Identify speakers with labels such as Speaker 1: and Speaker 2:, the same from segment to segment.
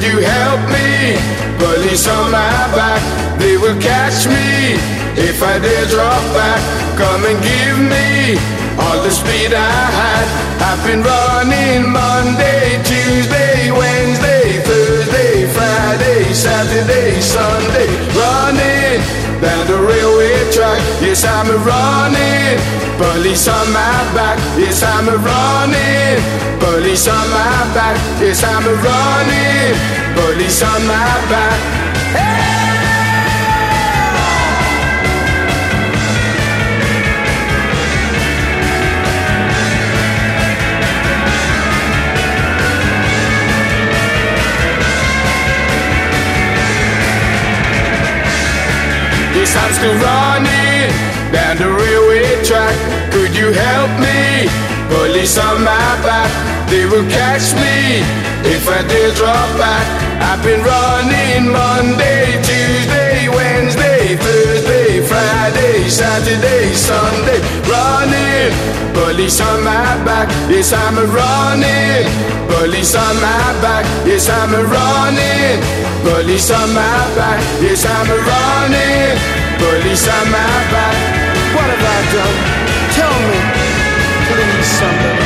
Speaker 1: Could you
Speaker 2: help me? Police on my back, they will catch me if I dare drop back. Come and give me all the speed I had. I've been running Monday, Tuesday, Saturday, Sunday, running down the railway track. Yes, I'm a running. Police on my back. Yes, I'm a running. Police on my back. Yes, I'm a running. Police on my back. I'm still running down the railway track. Could you help me? Police on my back, they will catch me if I dare drop back. I've been running Monday, Tuesday, Wednesday, Thursday, Friday, Saturday, Sunday, running. Police on my back, yes I'm a running. Police on my back, yes I'm a running. Police on my back, yes I'm a running. Police on my back. What have I done? Tell me, please, somebody.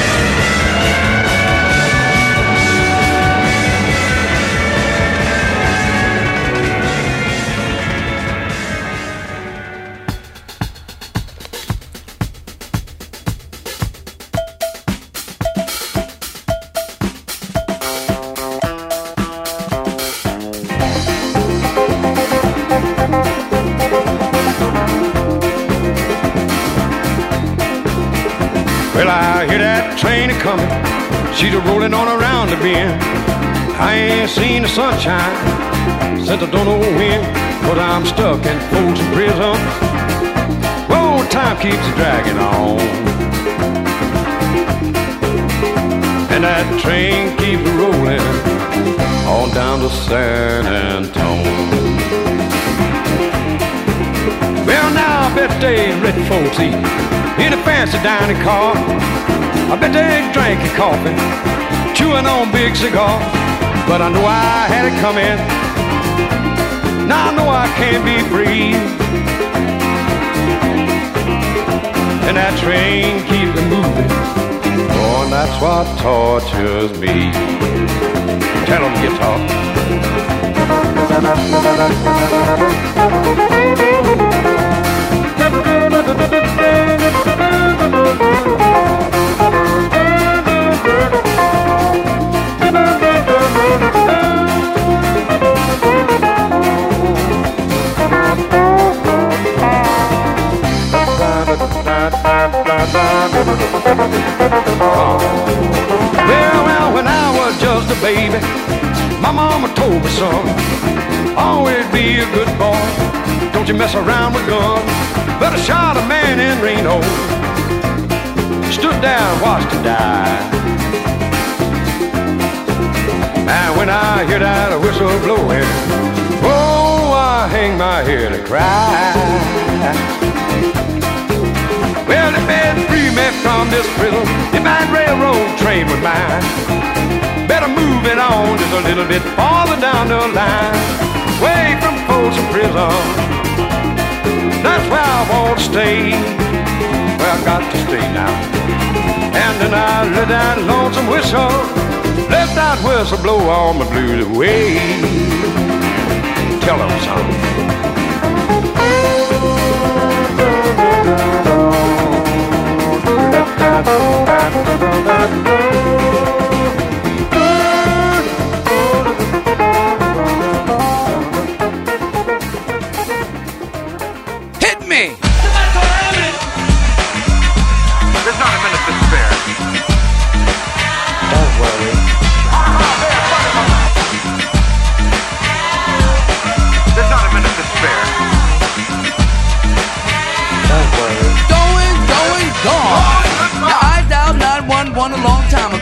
Speaker 3: Coming. She's a rolling on around the bend. I ain't seen the sunshine since I don't know when. But I'm stuck in Folsom Prison. Oh, time keeps dragging on. And that train keeps rolling on down to San Antone. Well, now I bet they rich folks eat in a fancy dining car. I bet they ain't drinking coffee, chewing on big cigars. But I know I had it coming. Now I know I can't be free. And that train keeps moving. Oh, and that's what tortures me. Tell them, guitar. Well, well, when I was just a baby, my mama told me, son, always be a good boy. Don't you mess around with guns. But I shot a man in Reno, stood down, watched him die. And when I hear that whistle blowing, oh, I hang my head and cry. Well, if they free me from this prison, if that railroad train was mine, better move it on just a little bit farther down the line, away from Folsom Prison. That's where I want to stay, where I got to stay now. And then I let that lonesome whistle, let that whistle blow all my blues away. Tell them something.
Speaker 4: Hit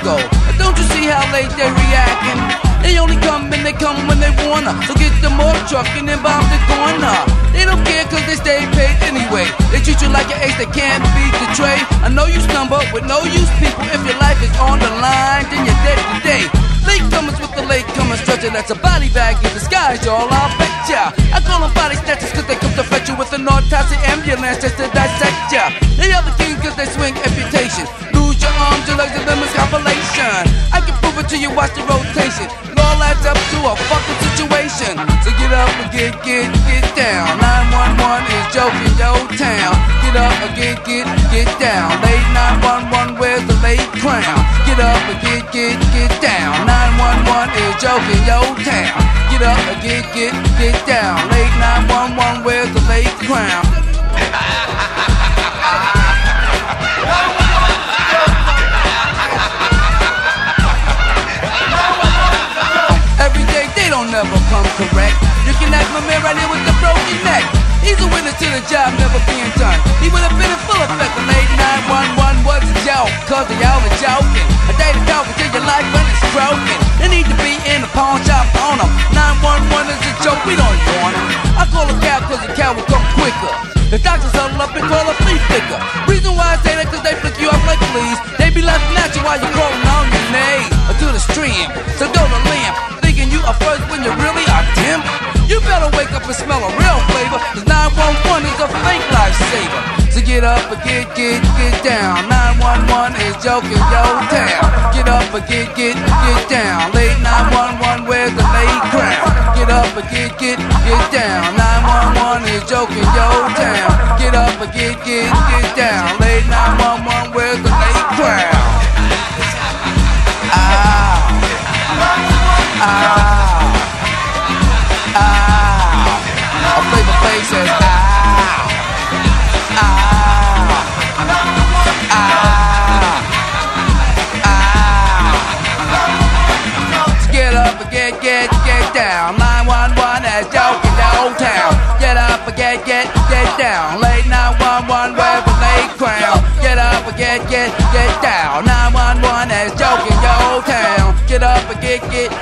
Speaker 4: And Don't you see how late they're reacting? They only come and they come when they wanna. So get the more truck and then bomb the corner. They don't care cause they stay paid anyway. They treat you like an ace that can't be betrayed. I know you stumble with no use people. If your life is on the line, then you're dead today. Late comers with the late comers stretcher, that's a body bag in disguise, y'all. I'll bet ya. I call them body snatchers cause they come to fetch you with an autopsy ambulance just to dissect ya. They are the kings cause they swing amputation. Your arms, your legs, and limbs compilation. I can prove it to you, watch the rotation. It all adds up to a fucking situation. So get up and get, get, get down. 911 is joking, yo town. Get up and get, get, get down. Late 911, where's the late crown? Get up and get, get, get down. 911 is joking, yo town. Get up and get, get, get down. Late 911, where's the late crown? Never come correct. You can ask my man right here with the broken neck. He's a witness to the job never being done. He would have been in full effect. The late 911 was a joke, cause they all were joking. A day to talk until your life when it's broken. They need to be in the pawn shop on them. 911 is a joke, we don't want him. I call a cab cause the cab will come quicker. The doctors huddle up and call a flea flicker. Reason why I say that cause they flick you off like fleas. They be laughing at you while you're crawling on your knees. Or to the stream, so go to limp. You first when you really are dim. You better wake up and smell a real flavor. Cause 911 is a fake lifesaver. So get up and get, get, get down. 911 is joking, yo town. Get up and get, get, get down. Late 911, where's the late crown? Get up and get, get, get down. 911 is joking, yo town. Get up and get, get, get down. Late 911, where's the late crown? Ah. A flavor face. Get up and get, get, get down. 911 has joking the old town. Get up and get, get, get down. Late 911 with a late crown. Get up and get, get, get down. 911 has joking your old town. Get up and get, get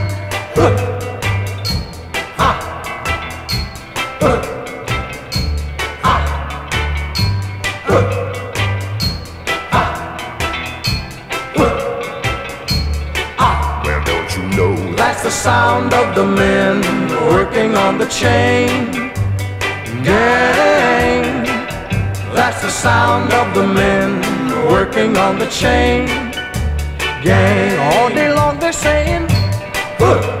Speaker 5: sound of the men working on the chain gang. That's the sound of the men working on the chain gang. All day long they're saying, "Huh,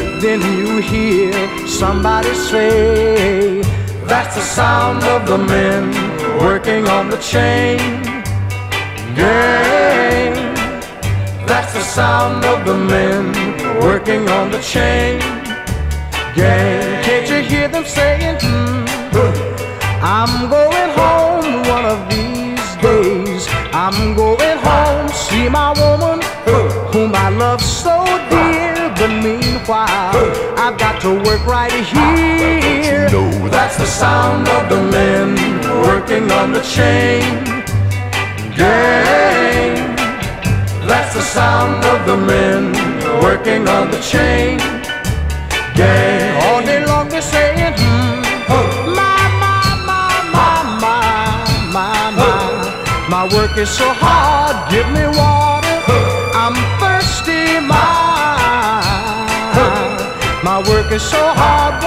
Speaker 5: Then you hear somebody say, That's the sound of the men working on the chain gang. That's the sound of the men working on the chain gang. Can't you hear them saying, hmm, I'm going home one of these days. I'm going home, see my woman, whom I love so dear. Meanwhile, I've got to work right here.
Speaker 1: know
Speaker 5: That's the sound of the men working on the chain
Speaker 3: Gang, that's the sound of the men working on the chain. Gang,
Speaker 5: All day long they're saying, hmm, my, my, my, my, my, my, my. My work is so hard, give me water. So hard,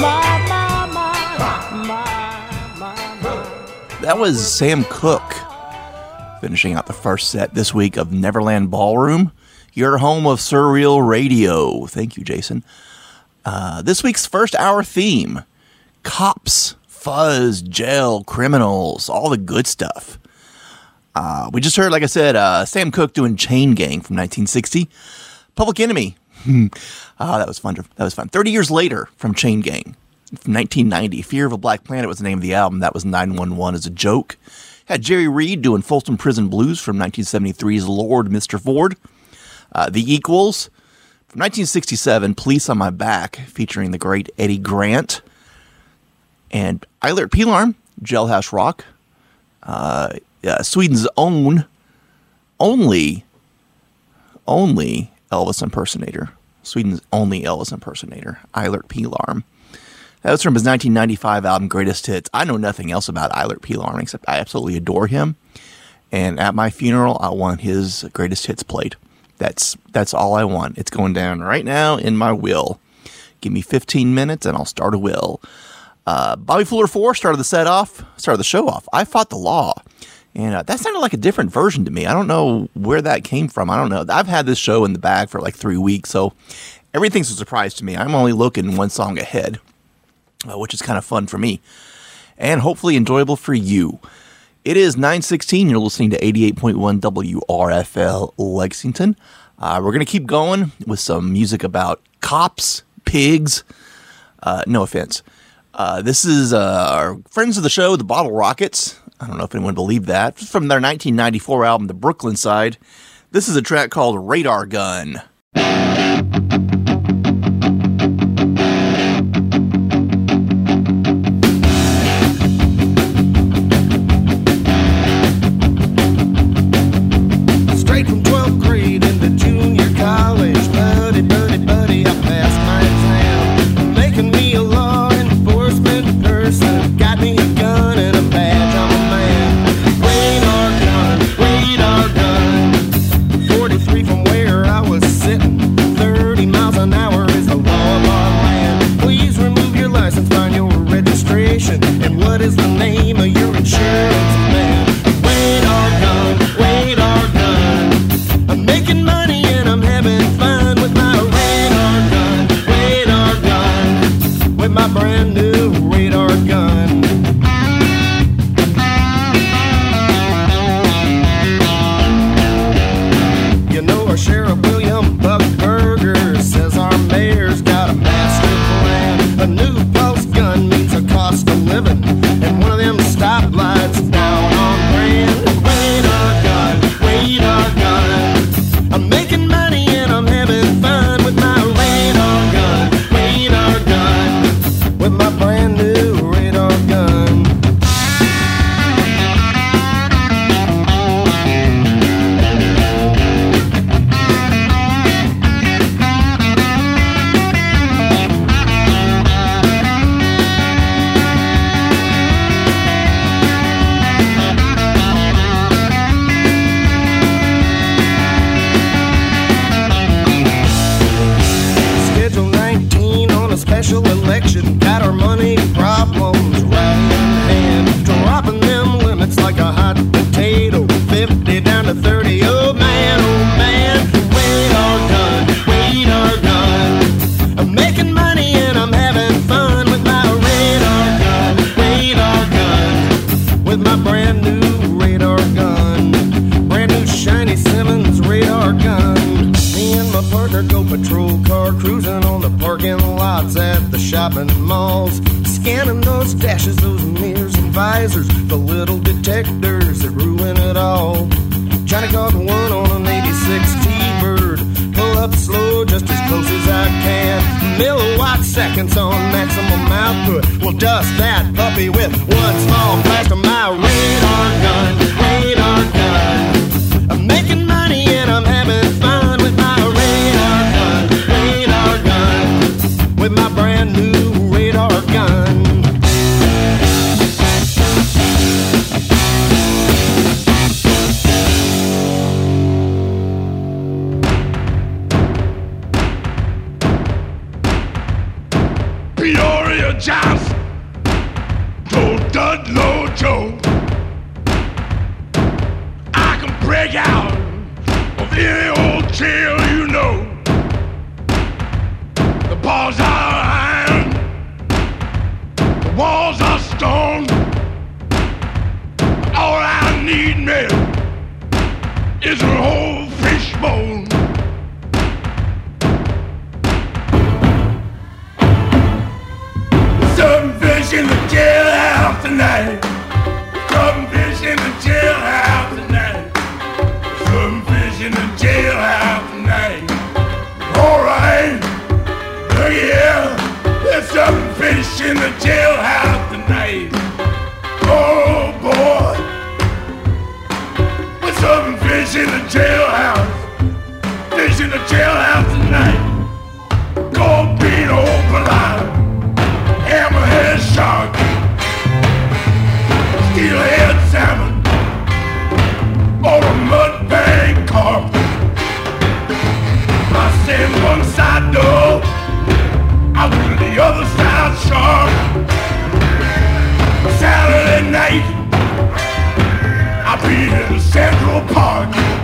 Speaker 5: my, my, my, my.
Speaker 6: That was Sam Cooke finishing out the first set this week of Neverland Ballroom, your home of surreal radio. Thank you, Jason. Uh, this week's first hour theme cops, fuzz, jail, criminals, all the good stuff. Uh, we just heard, like I said, uh, Sam Cooke doing Chain Gang from 1960. Public Enemy. Ah, that was fun. That was fun. 30 years later from Chain Gang from 1990. Fear of a Black Planet was the name of the album. That was 911 as a joke. Had Jerry Reed doing Folsom Prison Blues from 1973's Lord Mr. Ford. Uh, the Equals from 1967, Police on My Back, featuring the great Eddie Grant. And Eilert Pilarm, Jailhouse Rock. Uh, yeah, Sweden's own, only, only Elvis impersonator. Sweden's only Elvis impersonator, Eilert Pilarm. That was from his 1995 album Greatest Hits. I know nothing else about Eilert Pilarm except I absolutely adore him. And at my funeral, I want his greatest hits played. That's that's all I want. It's going down right now in my will. Give me 15 minutes and I'll start a will. Uh, Bobby Fuller 4 started the set off, started the show off. I fought the law. And uh, that sounded like a different version to me. I don't know where that came from. I don't know. I've had this show in the bag for like three weeks, so everything's a surprise to me. I'm only looking one song ahead, uh, which is kind of fun for me and hopefully enjoyable for you. It is 916. You're listening to 88.1 WRFL Lexington. Uh, we're going to keep going with some music about cops, pigs. Uh, no offense. Uh, this is uh, our friends of the show, the Bottle Rockets. I don't know if anyone believed that. From their 1994 album, The Brooklyn Side. This is a track called Radar Gun.
Speaker 7: Central Park.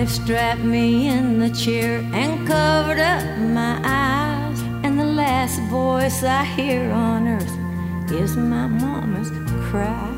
Speaker 8: they've strapped me in the chair and covered up my eyes. And the last voice I hear on earth is my mama's cry.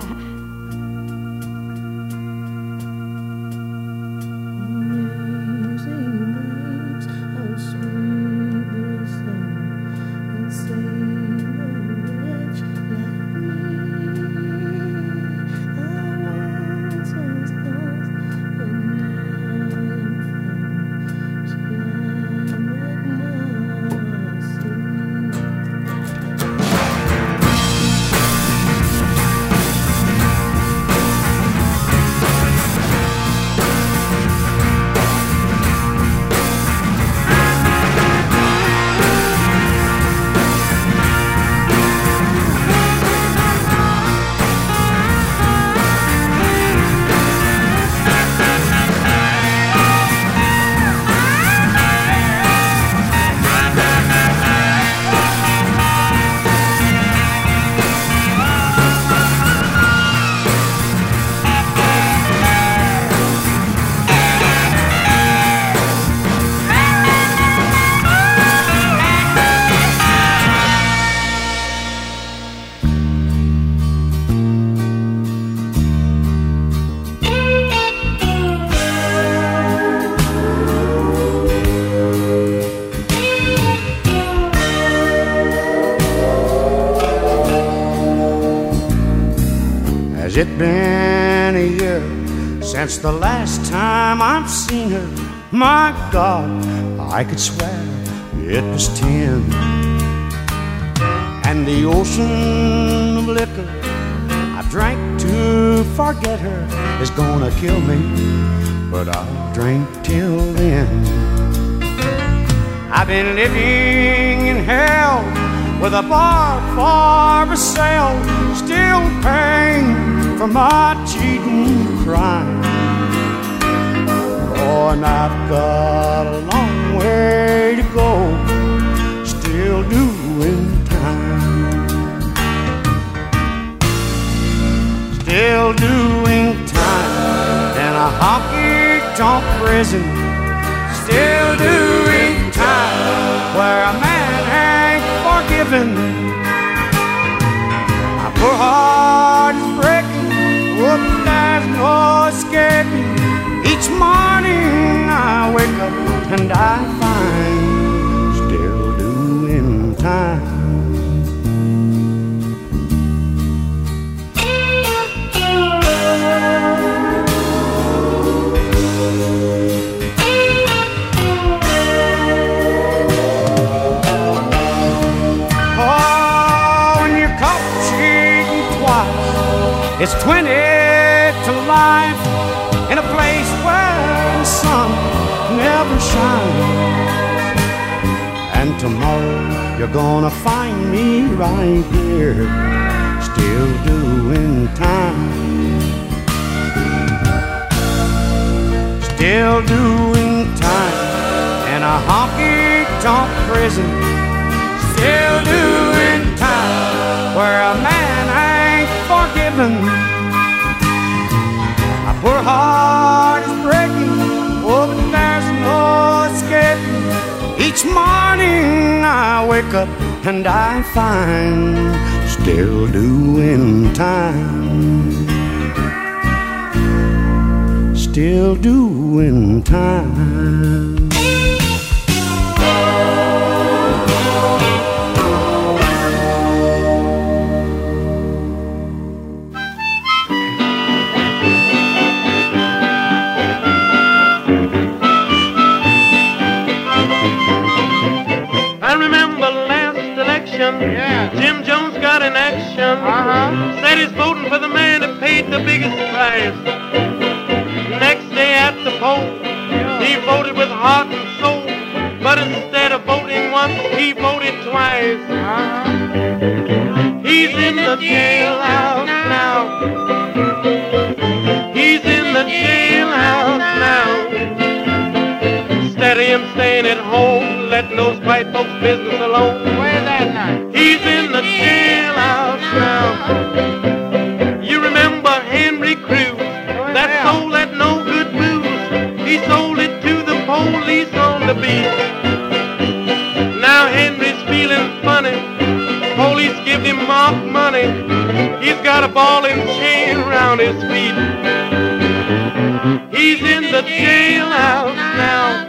Speaker 9: God, I could swear it was ten. And the ocean of liquor I drank to forget her is gonna kill me, but I'll drink till then. I've been living in hell with a bar for a sale, still paying for my cheating crime and I've got a long way to go, still doing time. Still doing time in a honky tonk prison, still doing time where a man ain't forgiven. I poor hard and I find still doing time. Oh, when you're caught cheating twice, it's 20. Tomorrow you're gonna find me right here, still doing time. Still doing time in a honky tonk prison. Still doing time where a man ain't forgiven. My poor heart is breaking, Each morning I wake up and I find still doing time. Still doing time.
Speaker 10: Uh-huh. He's voting for the man that paid the biggest price. Next day at the poll, he voted with heart and soul. But instead of voting once, he voted twice. He's in the jailhouse now. He's in the jailhouse now. Of him staying at home, letting those white folks' business alone. Got a ball and chain around his feet. He's in the jailhouse now.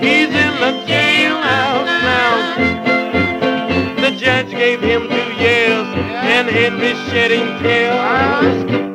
Speaker 10: He's in the jailhouse now. The judge gave him two years, and Henry's shedding tears.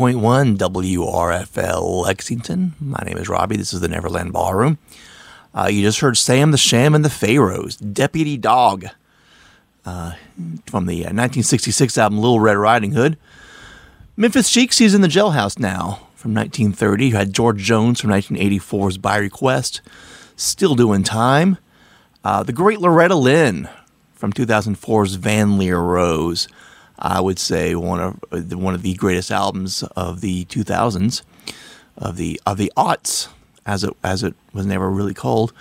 Speaker 6: 101.1 WRFL Lexington. My name is Robbie. This is the Neverland Ballroom. Uh, you just heard Sam the Sham and the Pharaohs, Deputy Dog, uh, from the uh, 1966 album Little Red Riding Hood. Memphis Sheiks, he's in the jailhouse now from 1930. You had George Jones from 1984's By Request, Still Doing Time. Uh, the great Loretta Lynn from 2004's Van Lear Rose. I would say one of the- one of the greatest albums of the 2000s, of the of the aughts, as it as it was never really called.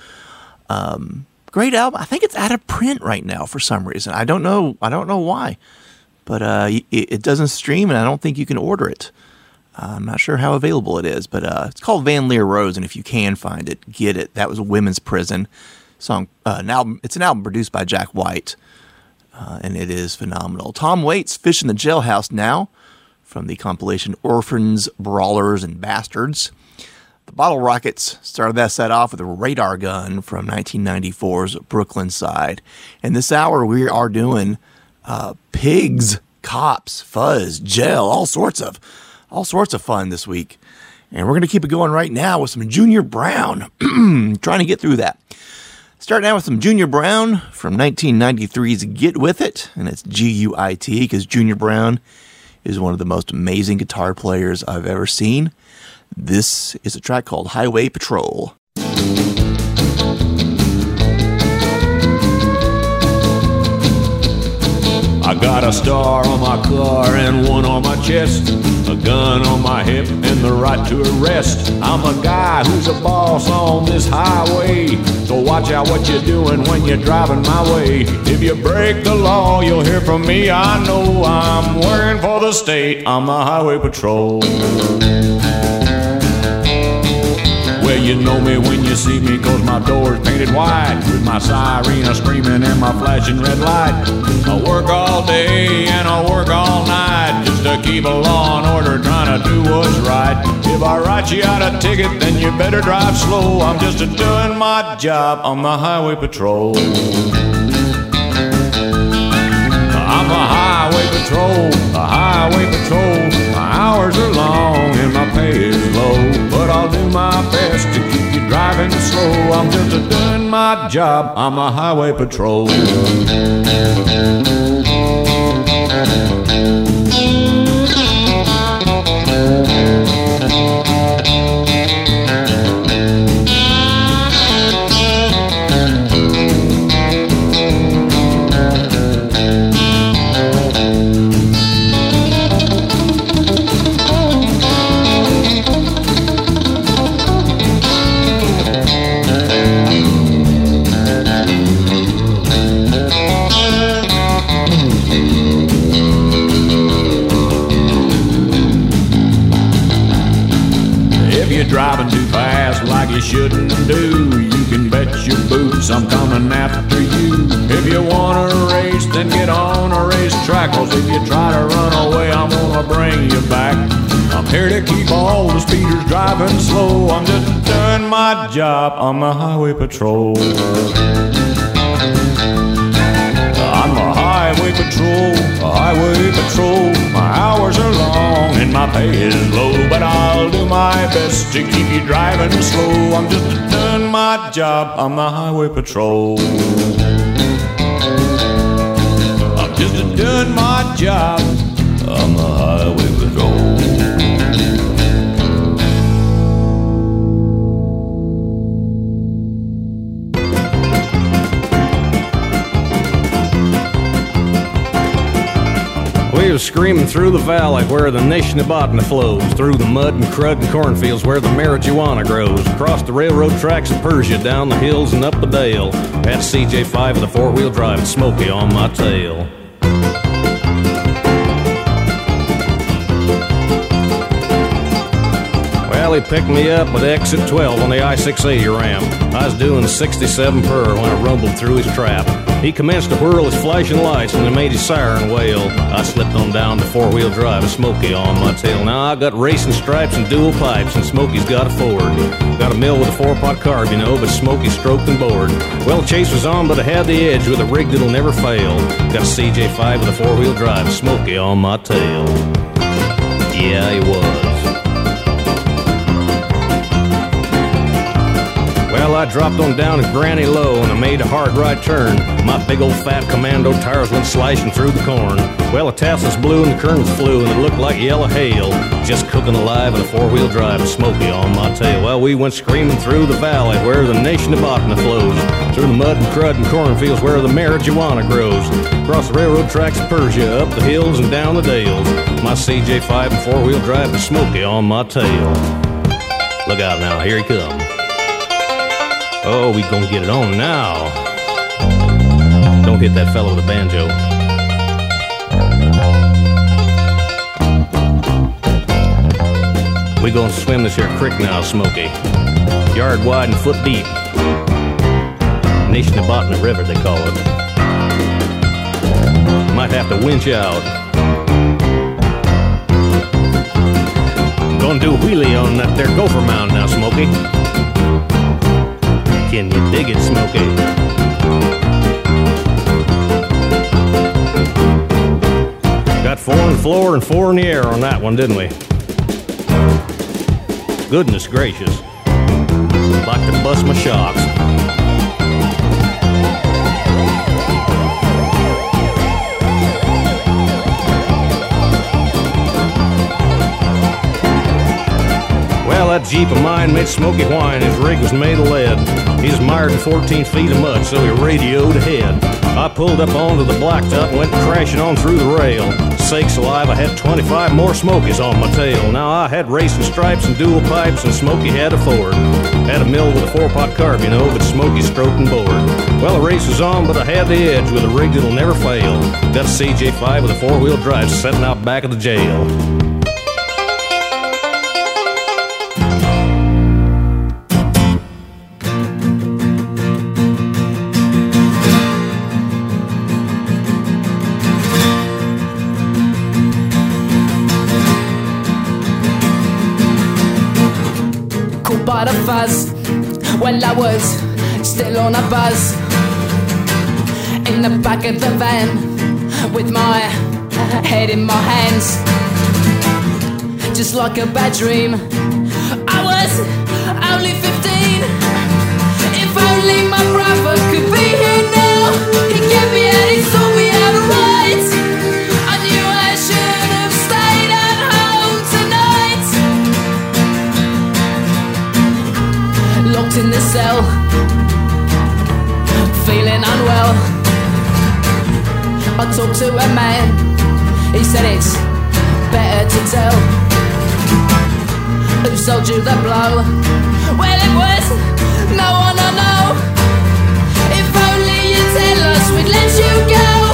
Speaker 6: Um, great album. I think it's out of print right now for some reason. I don't know. I don't know why, but uh, it, it doesn't stream, and I don't think you can order it. Uh, I'm not sure how available it is, but uh, it's called Van Lear Rose, and if you can find it, get it. That was a women's prison song. Uh, an album. It's an album produced by Jack White, uh, and it is phenomenal. Tom Waits, "Fish in the Jailhouse" now, from the compilation "Orphans, Brawlers, and Bastards." The Bottle Rockets started that set off with a radar gun from 1994's Brooklyn Side. And this hour we are doing uh, pigs, cops, fuzz, jail, all sorts of, all sorts of fun this week. And we're going to keep it going right now with some Junior Brown. Trying to get through that. Starting out with some Junior Brown from 1993's Guit With It, and it's G U I T because Junior Brown is one of the most amazing guitar players I've ever seen. This is a track called Highway Patrol.
Speaker 11: I got a star on my car and one on my chest, a gun on my hip and the right to arrest. I'm a guy who's a boss on this highway, so watch out what you're doing when you're driving my way. If you break the law, you'll hear from me. I know I'm working for the state. I'm the highway patrol. Well, you know me when you see me, cause my door's painted white. With my siren screaming and my flashing red light. I work all day and I work all night just to keep a law and order, trying to do what's right. If I write you out a ticket, then you better drive slow. I'm just a doing my job on the highway patrol. I'm a highway patrol, a highway patrol. My hours are long and my pay I'll do my best to keep you driving slow. I'm just a doing my job. I'm a highway patrol. Driving too fast like you shouldn't do, you can bet your boots I'm coming after you. If you wanna race, then get on a racetrack. Cause if you try to run away, I'm gonna bring you back. I'm here to keep all the speeders driving slow. I'm just doing my job on the highway patrol. Highway patrol, highway patrol. My hours are long and my pay is low, but I'll do my best to keep you driving slow. I'm just doing my job on the highway patrol. I'm just doing my job on the highway patrol.
Speaker 12: Was screaming through the valley where the Nishnabotna flows, through the mud and crud and cornfields where the marijuana grows, across the railroad tracks of Persia, down the hills and up the dale. Had CJ5 with a four wheel drive and Smoky on my tail. He picked me up with exit 12 on the I 680 ramp. I was doing 67 per when I rumbled through his trap. He commenced to whirl his flashing lights and he made his siren wail. I slipped on down to four wheel drive with Smokey on my tail. Now I got racing stripes and dual pipes, and Smokey's got a Ford. Got a mill with a four pot carb, you know, but Smokey stroked and bored. Well, chase was on, but I had the edge with a rig that'll never fail. Got a CJ5 with a four wheel drive, Smokey on my tail. Yeah, he was. I dropped on down at Granny Low and I made a hard right turn. My big old fat commando tires went slashing through the corn. Well, the tassels blew and the kernels flew and it looked like yellow hail. Just cooking alive in a four wheel drive, smoky on my tail. Well, we went screaming through the valley where the Nishnabotna flows. Through the mud and crud and cornfields where the marijuana grows. Across the railroad tracks of Persia, up the hills and down the dales. My CJ5 and four wheel drive was smoky on my tail. Look out now, here he comes. Oh, we gonna get it on now. Don't hit that fellow with a banjo. We gonna swim this here creek now, Smoky. Yard wide and foot deep. Nishnabotna River, they call it. Might have to winch out. Gonna do wheelie on that there gopher mound now, Smoky. Can you dig it, Smokey? Got four on the floor and four in the air on that one, didn't we? Goodness gracious. Like to bust my shocks. Well, that Jeep of mine made Smoky whine. His rig was made of lead. He's mired in 14 feet of mud, so he radioed ahead. I pulled up onto the blacktop and went crashing on through the rail. Sakes alive, I had 25 more Smokies on my tail. Now I had racing stripes and dual pipes, and Smoky had a Ford. Had a mill with a four-pot carb, you know, but Smoky stroked and bored. Well, the race was on, but I had the edge with a rig that'll never fail. Got a CJ5 with a four-wheel drive sitting out back of the jail.
Speaker 13: Well, I was still on a buzz in the back of the van with my head in my hands, just like a bad dream. I was only 15. If only my brother could be here now, he'd get me and he saw me locked in the cell, feeling unwell. I talked to a man, he said it's better to tell. Who sold you the blow? Well, it was no one I know. If only you tell us, we'd let you go.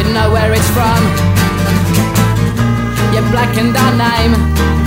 Speaker 13: You know where it's from. You blackened our name.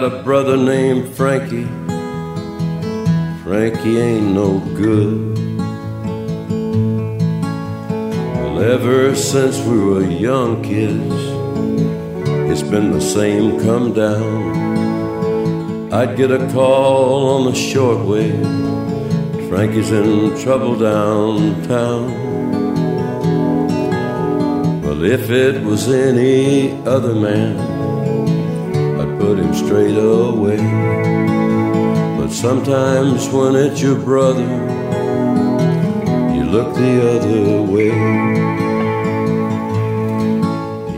Speaker 9: Got a
Speaker 14: brother named Frankie. Frankie ain't no good. Well, ever since we were young kids, it's been the same come down. I'd get a call on the shortwave. Frankie's in trouble downtown. Well, if it was any other man, put him straight away. But sometimes when it's your brother, you look the other way.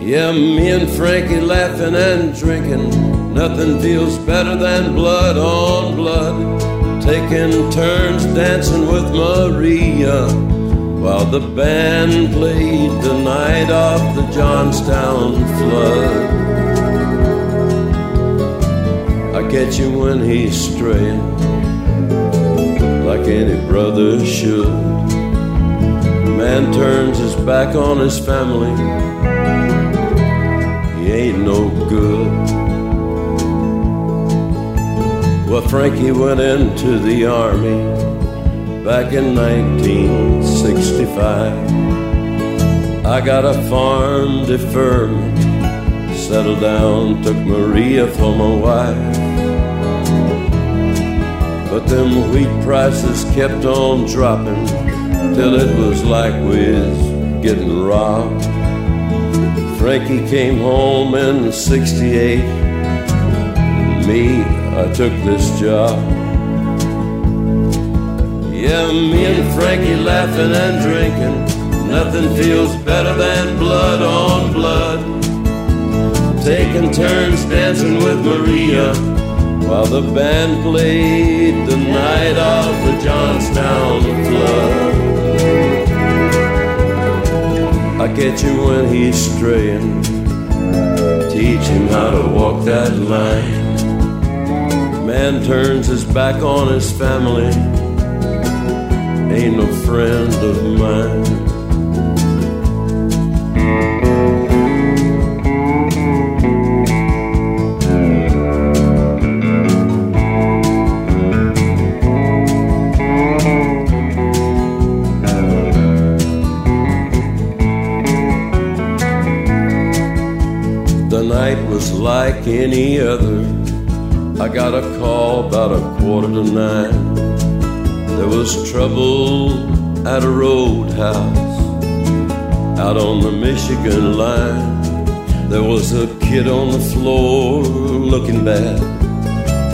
Speaker 14: Yeah, me and Frankie laughing and drinking. Nothing feels better than blood on blood. Taking turns dancing with Maria while the band played the night of the Johnstown flood. Catch him when he's straying, like any brother should. Man turns his back on his family, he ain't no good. Well, Frankie went into the army back in 1965. I got a farm deferment, settled down, took Maria for my wife. But them wheat prices kept on dropping till it was like we was getting robbed. Frankie came home in 68. Me, I took this job. Yeah, me and Frankie laughing and drinking. Nothing feels better than blood on blood. Taking turns dancing with Maria while the band played the night of the Johnstown flood. I catch him when he's straying, teach him how to walk that line. Man turns his back on his family, ain't no friend of mine. Any other. I got a call about a quarter to nine. There was trouble at a roadhouse out on the Michigan line. There was a kid on the floor looking bad,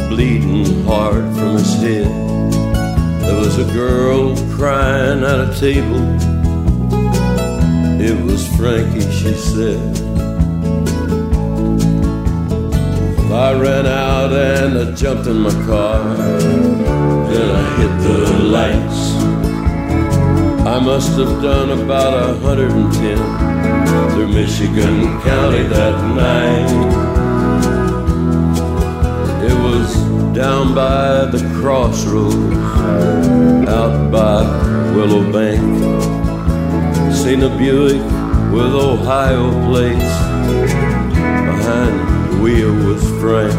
Speaker 14: bleeding hard from his head. There was a girl crying at a table. It was Frankie, she said. I ran out and I jumped in my car. Then I hit the lights. I must have done about a 110 through Michigan County that night. It was down by the crossroads, out by Willow Bank. Seen a Buick with Ohio plates wheel was Frank.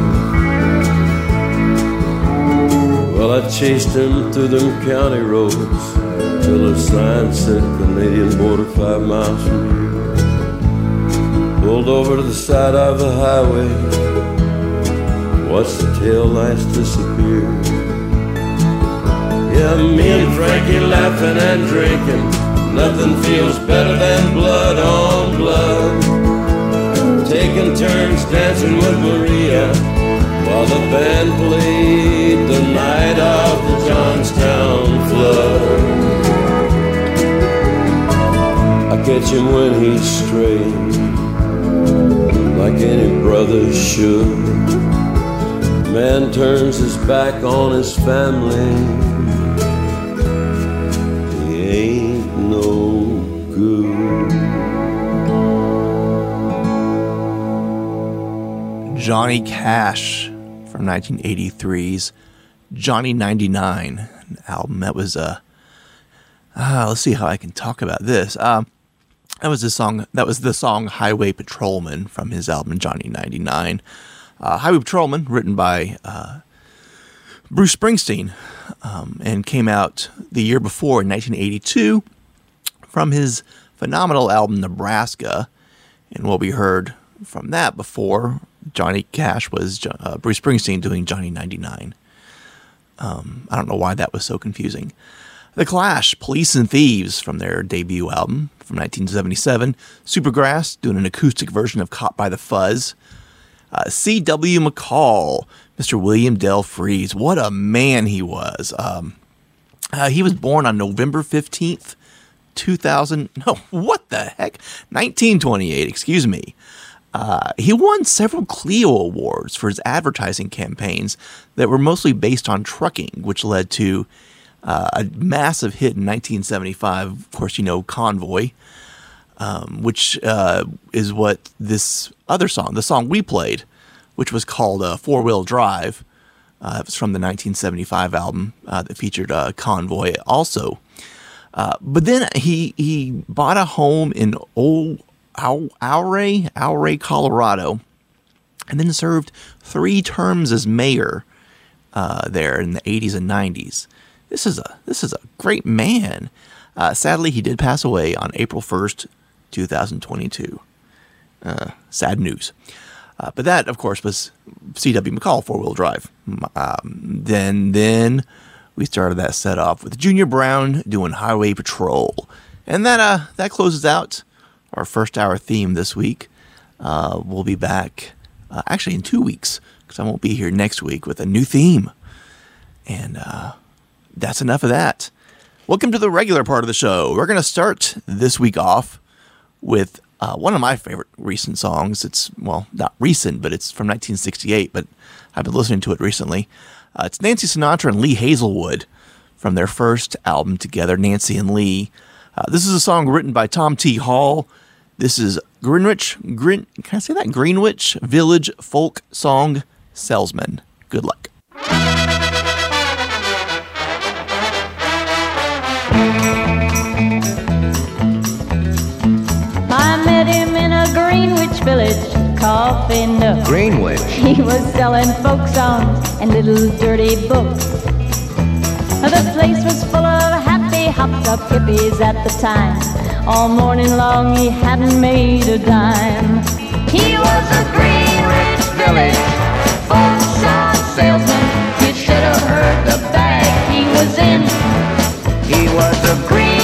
Speaker 14: Well, I chased him through them county roads till a sign said Canadian border five miles from here. Pulled over to the side of the highway, watched the tail lights disappear. Yeah, me and Frankie laughing and drinking. Nothing feels better than blood on blood taking turns dancing with Maria while the band played the night of the Johnstown flood. I catch him when he's straying, like any brother should. Man turns his back on his family.
Speaker 6: Johnny Cash from 1983's Johnny 99 an album. That was uh, uh let's see how I can talk about this. Um that was the song that was the song Highway Patrolman from his album Johnny 99. Uh, Highway Patrolman written by uh, Bruce Springsteen um, and came out the year before in 1982 from his phenomenal album Nebraska. And what we heard from that before Johnny Cash was uh, Bruce Springsteen doing Johnny 99. Um, I don't know why that was so confusing. The Clash, Police and Thieves from their debut album from 1977. Supergrass doing an acoustic version of Caught by the Fuzz. Uh, C.W. McCall, Mr. William Dale Fries. What a man he was. Um, uh, he was born on November 15th, 2000. No, what the heck? 1928, excuse me. Uh, he won several Clio Awards for his advertising campaigns that were mostly based on trucking, which led to uh, a massive hit in 1975. Of course, you know, Convoy, um, which uh, is what this other song, the song we played, which was called uh, Four Wheel Drive. Uh, it was from the 1975 album uh, that featured uh, Convoy also. But then he he bought a home in Old Ouray, Ouray, Colorado, and then served three terms as mayor uh, there in the 80s and 90s. This is a this is a great man. Uh, sadly, he did pass away on April 1st, 2022. Uh, sad news. Uh, but that, of course, was C.W. McCall four wheel drive. Um, then then we started that set off with Junior Brown doing Highway Patrol, and that uh that closes out our first hour theme this week. Uh, we'll be back uh, actually in two weeks because I won't be here next week with a new theme. And uh, that's enough of that. Welcome to the regular part of the show. We're going to start this week off with uh, one of my favorite recent songs. It's, well, not recent, but it's from 1968, but I've been listening to it recently. Uh, it's Nancy Sinatra and Lee Hazlewood from their first album together, Nancy and Lee. Uh, this is a song written by Tom T. Hall. This is Greenwich, Green, can I say that? Greenwich Village Folk Song Salesman. Good luck.
Speaker 15: I met him in a Greenwich Village coffee nook.
Speaker 16: Greenwich.
Speaker 15: He was selling folk songs and little dirty books. The place was full of happy, hopped up hippies at the time. All morning long he hadn't made a dime. He was a Greenwich village song salesman. You should have heard the bag he was in.
Speaker 16: He was a
Speaker 15: Greenwich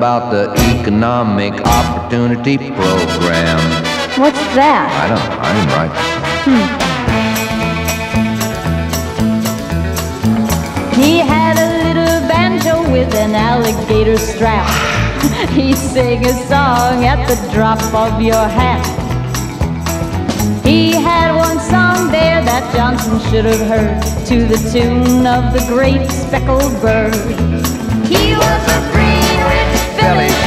Speaker 16: about the Economic Opportunity Program.
Speaker 15: What's that?
Speaker 16: I don't know. I didn't write.
Speaker 15: Hmm. He had a little banjo with an alligator strap. he sang a song at the drop of your hat. He had one song there that Johnson should have heard to the tune of the great speckled bird. He was a Greenwich village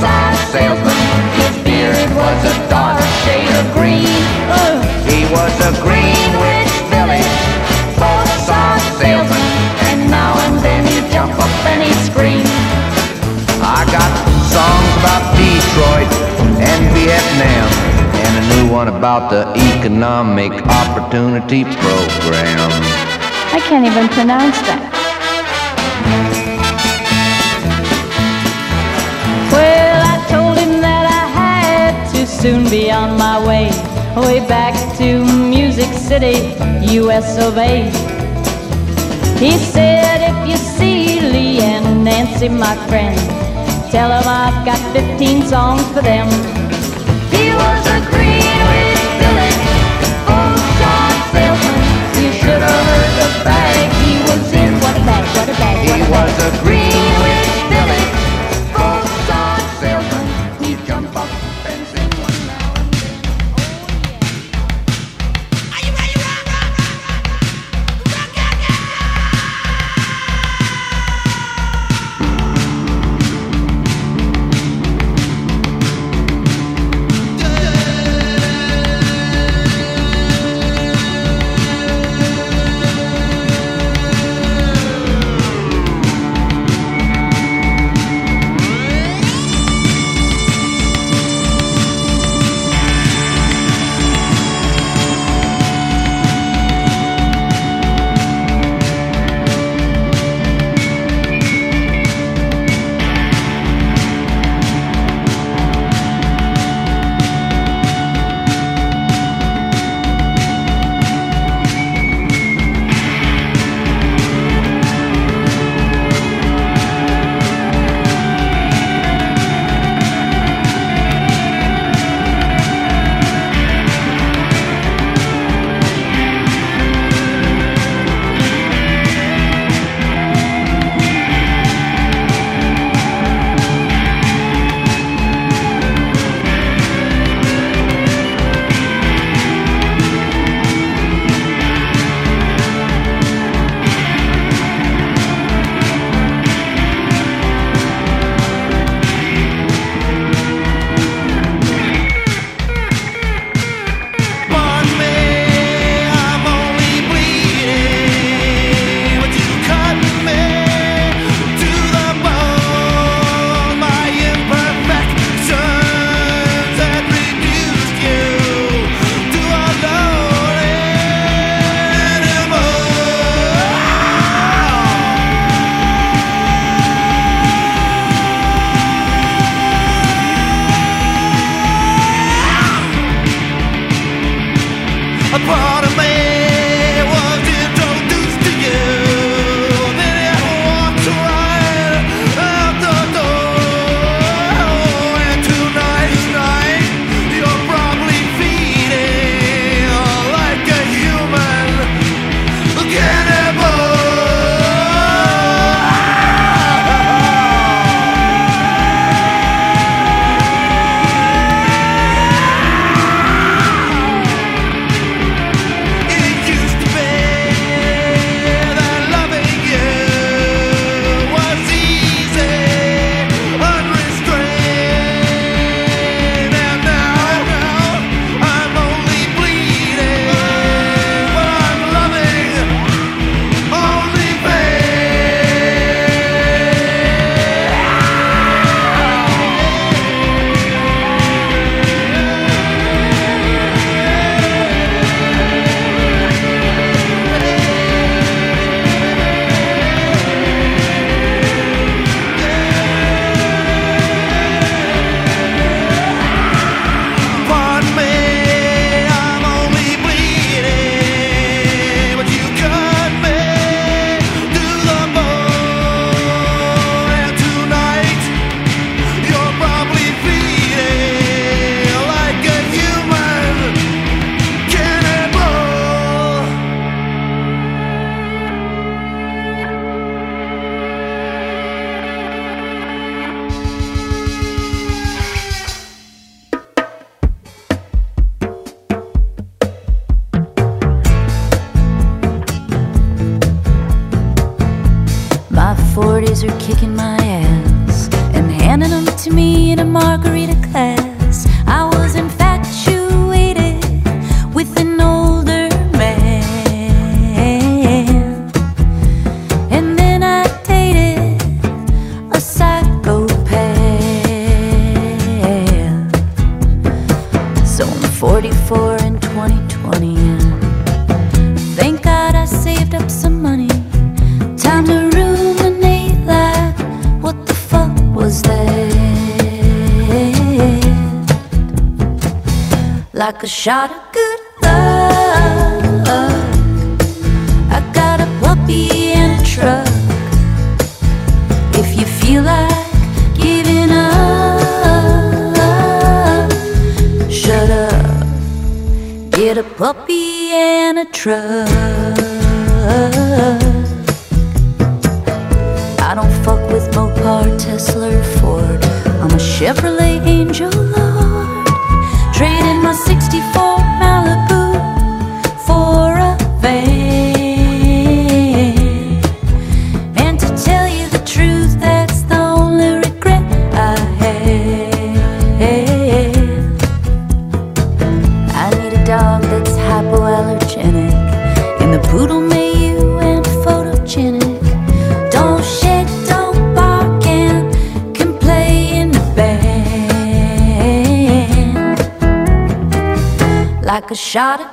Speaker 15: song salesman. His beard was a dark shade of green.
Speaker 16: He was a Greenwich village
Speaker 15: song salesman. And now and then he'd jump up and he'd scream.
Speaker 16: I got songs about Detroit and Vietnam, and a new one about the Economic Opportunity Program.
Speaker 15: I can't even pronounce that. Soon be on my way, way back to Music City, US of A. He said, if you see Lee and Nancy, my friend, tell them I've got 15 songs for them. He was a Greenwich village song salesman. You should have heard the bag he was in. What a bag, what a bag, what a bag.
Speaker 8: He was a Greenwich Like shot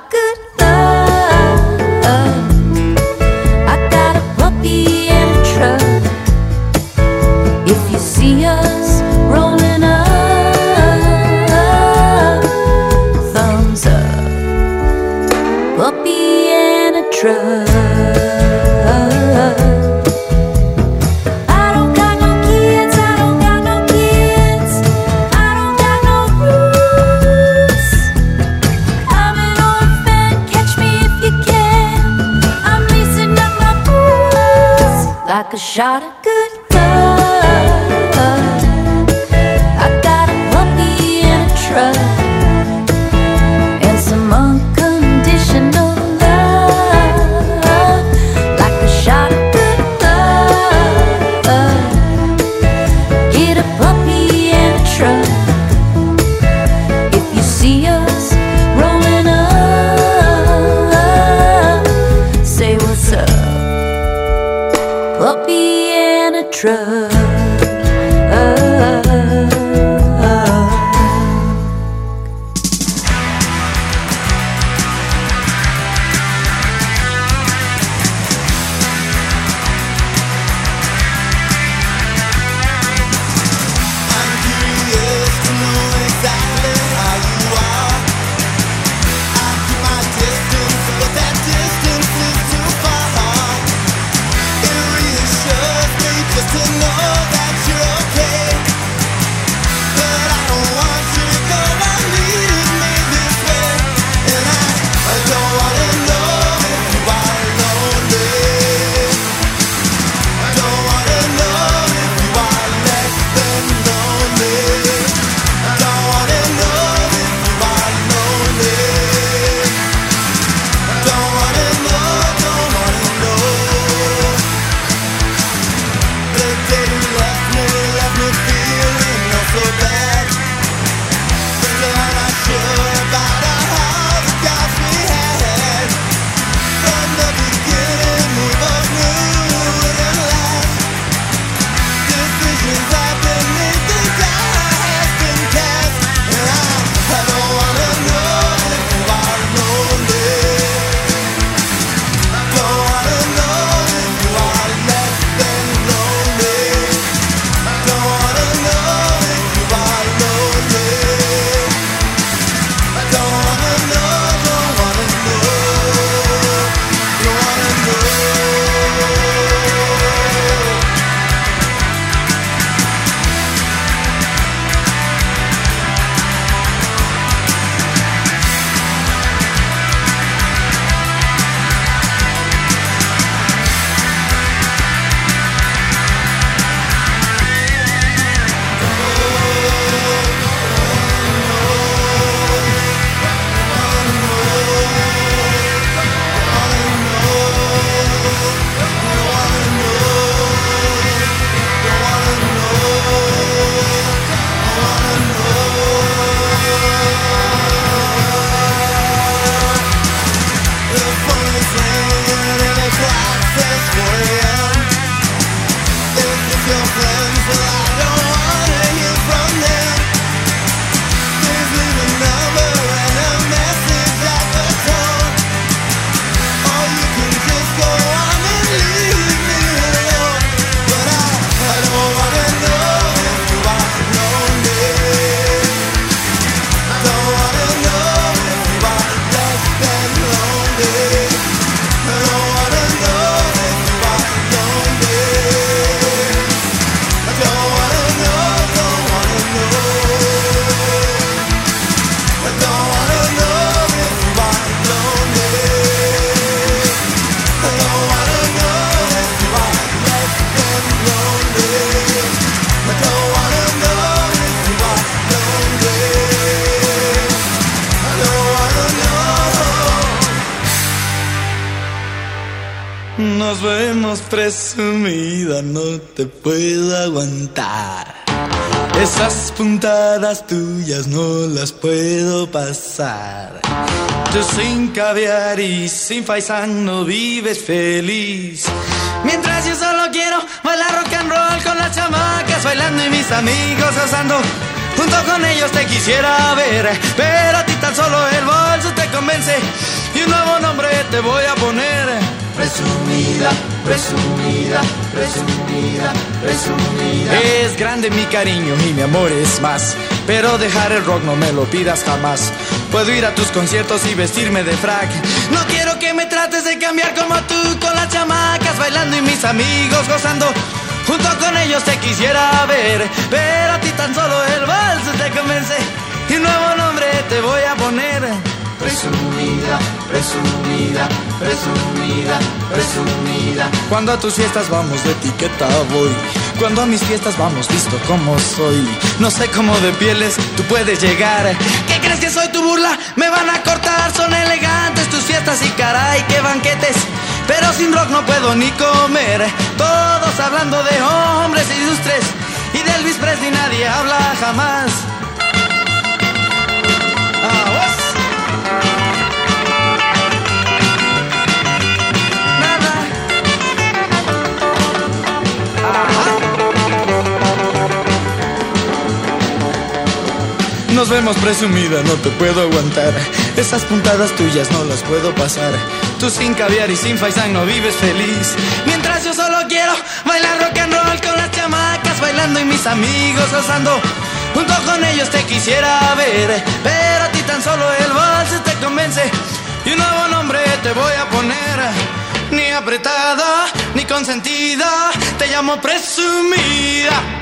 Speaker 17: te puedo aguantar. Esas puntadas tuyas no las puedo pasar. Tú sin caviar y sin faisán no vives feliz. Mientras yo solo quiero bailar rock and roll con las chamacas bailando y mis amigos gozando. Junto con ellos te quisiera ver, pero a ti tan solo el bolso te convence y un nuevo nombre te voy a poner. Presumida, presumida, presumida, presumida. Es grande mi cariño y mi amor es más. Pero dejar el rock no me lo pidas jamás. Puedo ir a tus conciertos y vestirme de frac. No quiero que me trates de cambiar como tú con las chamacas bailando y mis amigos gozando. Junto con ellos te quisiera ver, pero a ti tan solo el vals te convence. Y un nuevo nombre te voy a poner. Presumida, presumida, presumida, presumida. Cuando a tus fiestas vamos de etiqueta voy. Cuando a mis fiestas vamos visto como soy. No sé cómo de pieles tú puedes llegar. ¿Qué crees que soy tu burla? Me van a cortar, son elegantes tus fiestas y caray, qué banquetes. Pero sin rock no puedo ni comer. Todos hablando de hombres ilustres. Y de Elvis Presley nadie habla jamás. Nos vemos presumida, no te puedo aguantar. Esas puntadas tuyas no las puedo pasar. Tú sin caviar y sin faisán no vives feliz. Mientras yo solo quiero bailar rock and roll con las chamacas bailando y mis amigos gozando. Junto con ellos te quisiera ver, pero a ti tan solo el vals te convence. Y un nuevo nombre te voy a poner. Ni apretada, ni consentida, te llamo presumida.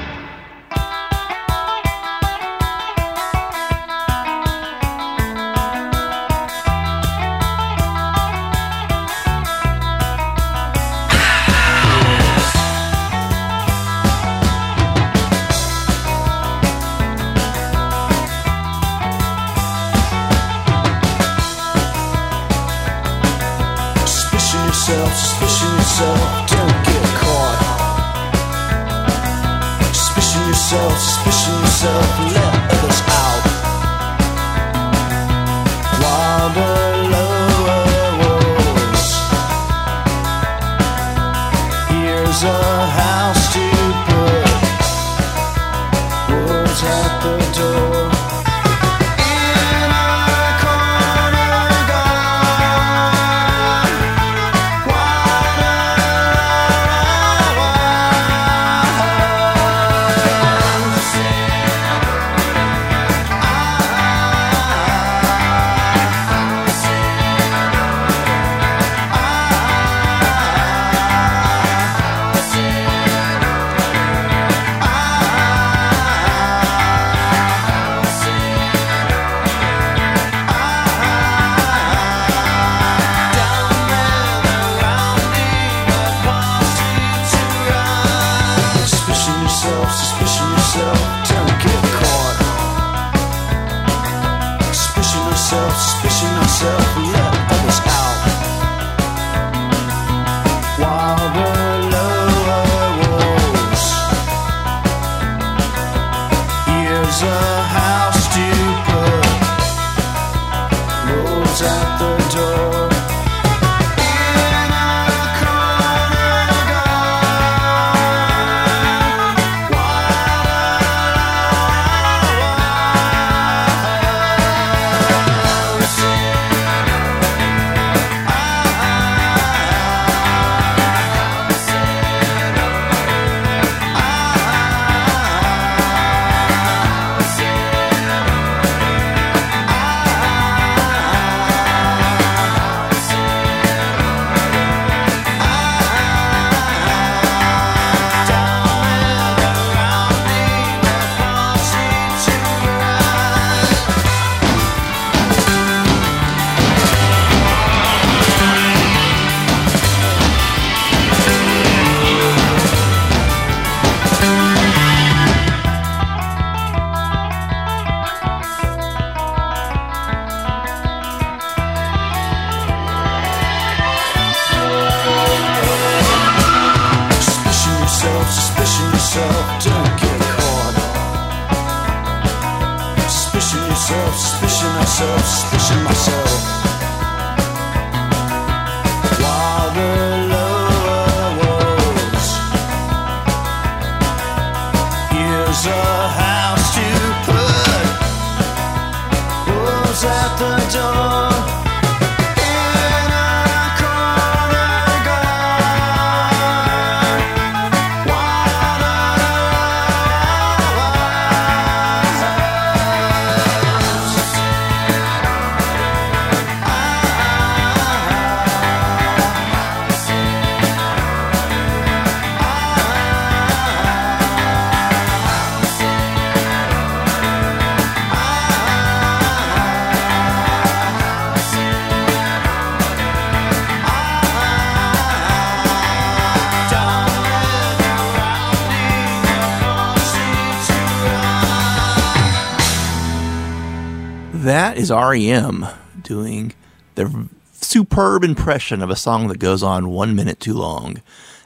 Speaker 6: Is REM doing their superb impression of a song that goes on one minute too long.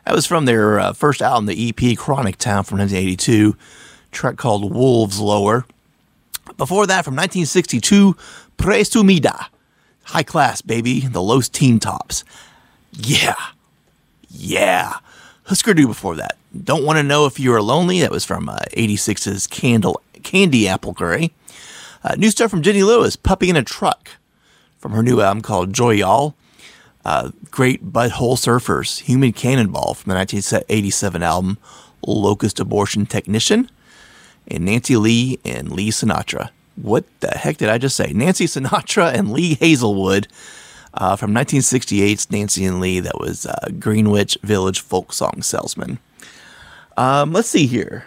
Speaker 6: That was from their uh, first album, the EP Chronic Town from 1982, track called Wolves Lower. Before that, from 1962, Presumida. High class, baby. The Los Teen Tops. Yeah. Yeah. Husker Du before that. Don't want to know if you are lonely. That was from uh, 86's Candle Candy Apple Gray. Uh, new stuff from Jenny Lewis, Puppy in a Truck, from her new album called Joy'All. Uh, great Butthole Surfers, Human Cannonball from the 1987 album Locust Abortion Technician, and Nancy Lee and Lee Sinatra. What the heck did I just say? Nancy Sinatra and Lee Hazlewood uh, from 1968's Nancy and Lee. That was uh, Greenwich Village Folk Song Salesman. Um, let's see here.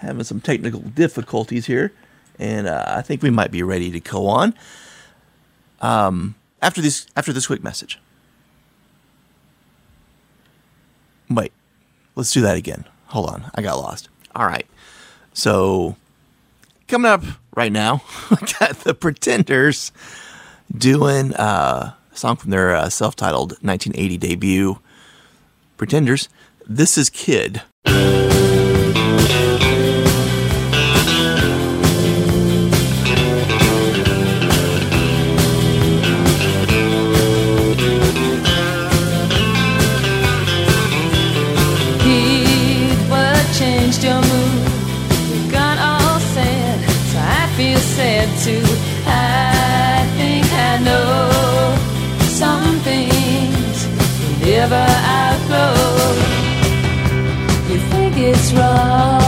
Speaker 6: Having some technical difficulties here, and uh, I think we might be ready to go on. Um, after this, after this quick message. Wait, let's do that again. Hold on, I got lost. All right, so coming up right now, got the Pretenders doing uh, a song from their uh, self-titled 1980 debut. Pretenders. This is Kid.
Speaker 13: Wrong.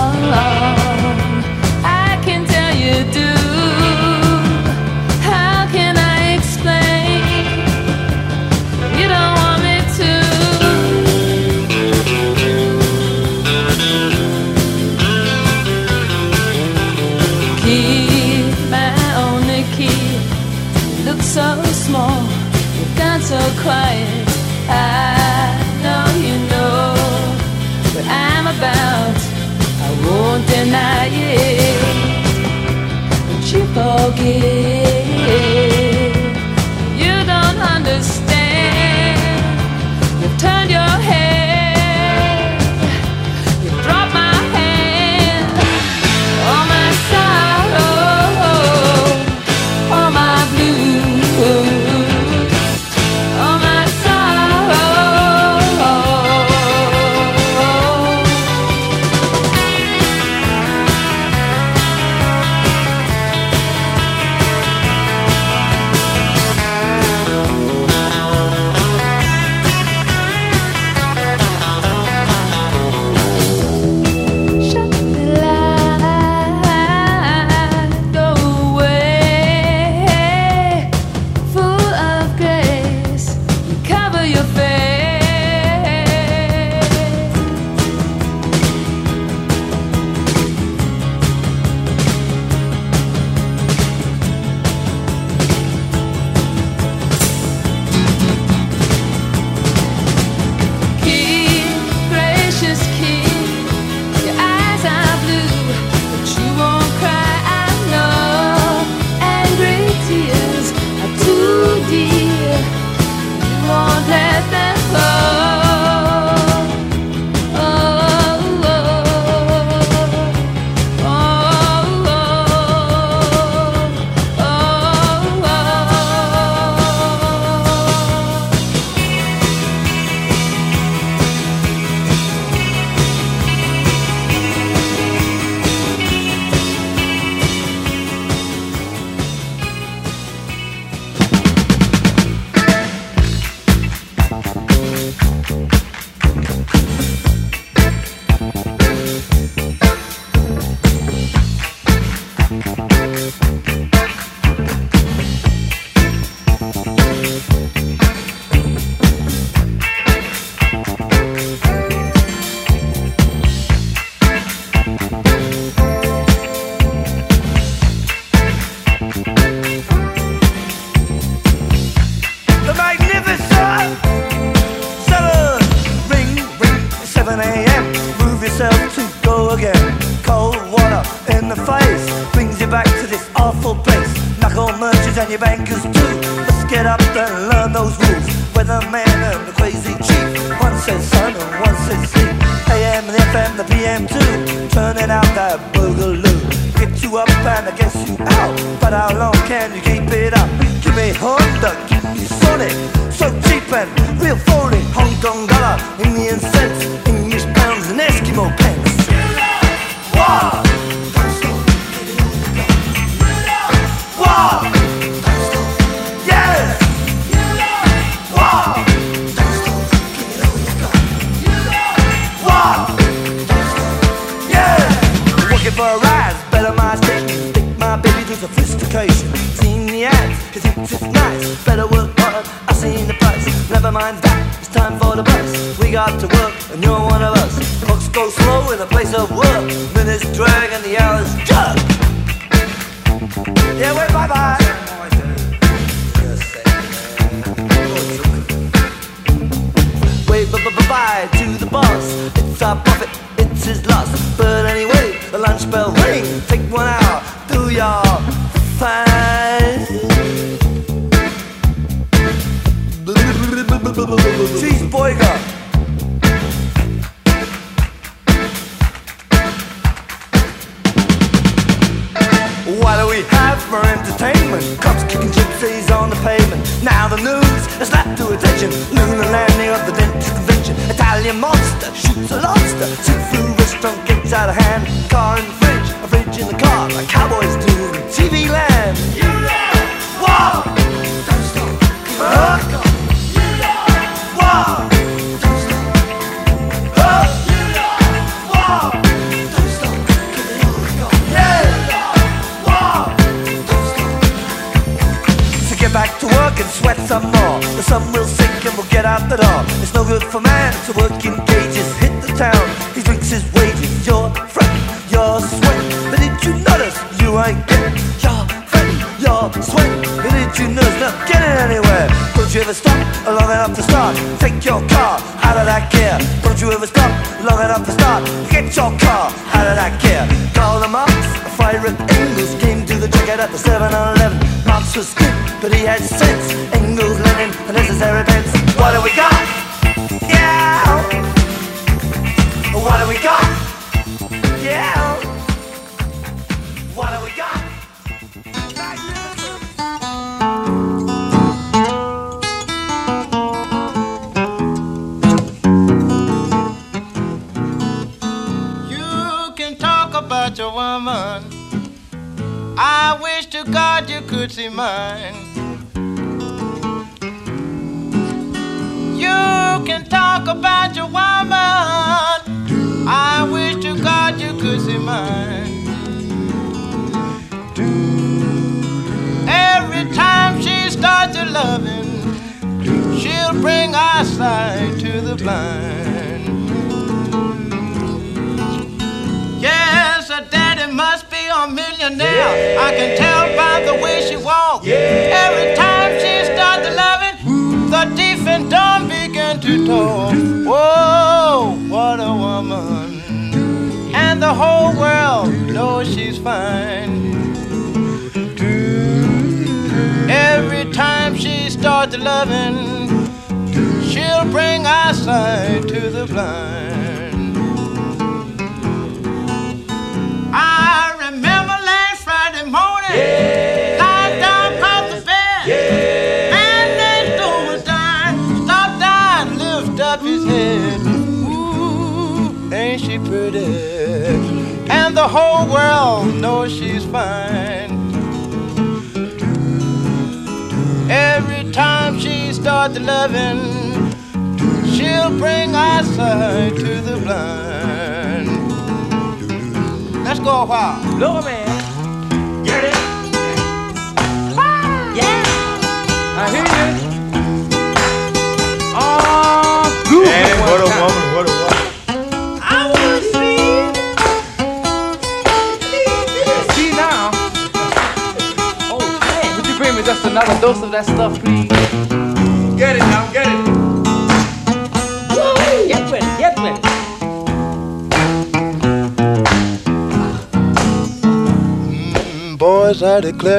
Speaker 18: The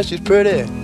Speaker 19: she's pretty.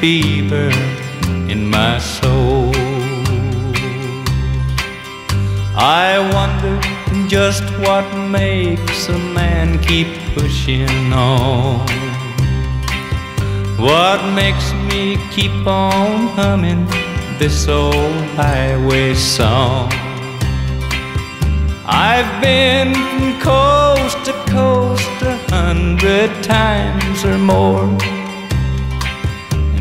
Speaker 20: Fever
Speaker 21: in my soul. I wonder just what makes a man keep pushing on. What makes me keep on humming this old highway song? I've been coast to coast a hundred times or more.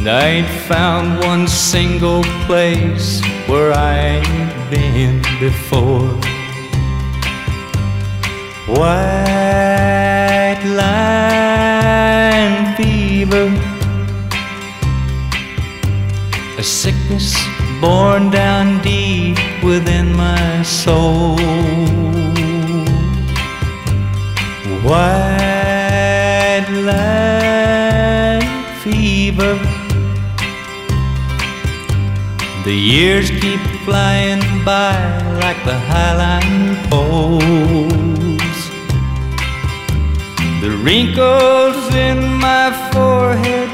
Speaker 21: I ain't found one single place where I ain't been before. White line fever, a sickness born down deep within my soul. White line fever. The years keep flying by like the highline poles. The wrinkles in my forehead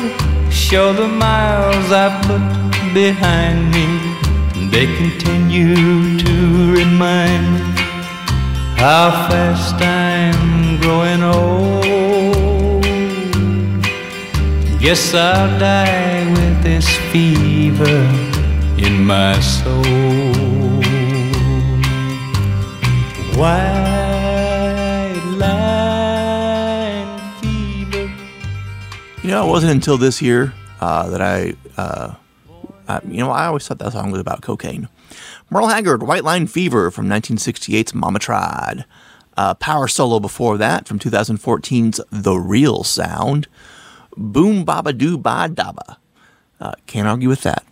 Speaker 21: show the miles I've put behind me. They continue to remind me how fast I'm growing old. Guess I'll die with this fever my soul. White line fever.
Speaker 6: You know, it wasn't until this year uh, that I, uh, I, you know, I always thought that song was about cocaine. Merle Haggard, White Line Fever from 1968's Mama Tried. Uh, power solo before that from 2014's The Real Sound. Boom Baba Doo Ba Daba. Uh, can't argue with that.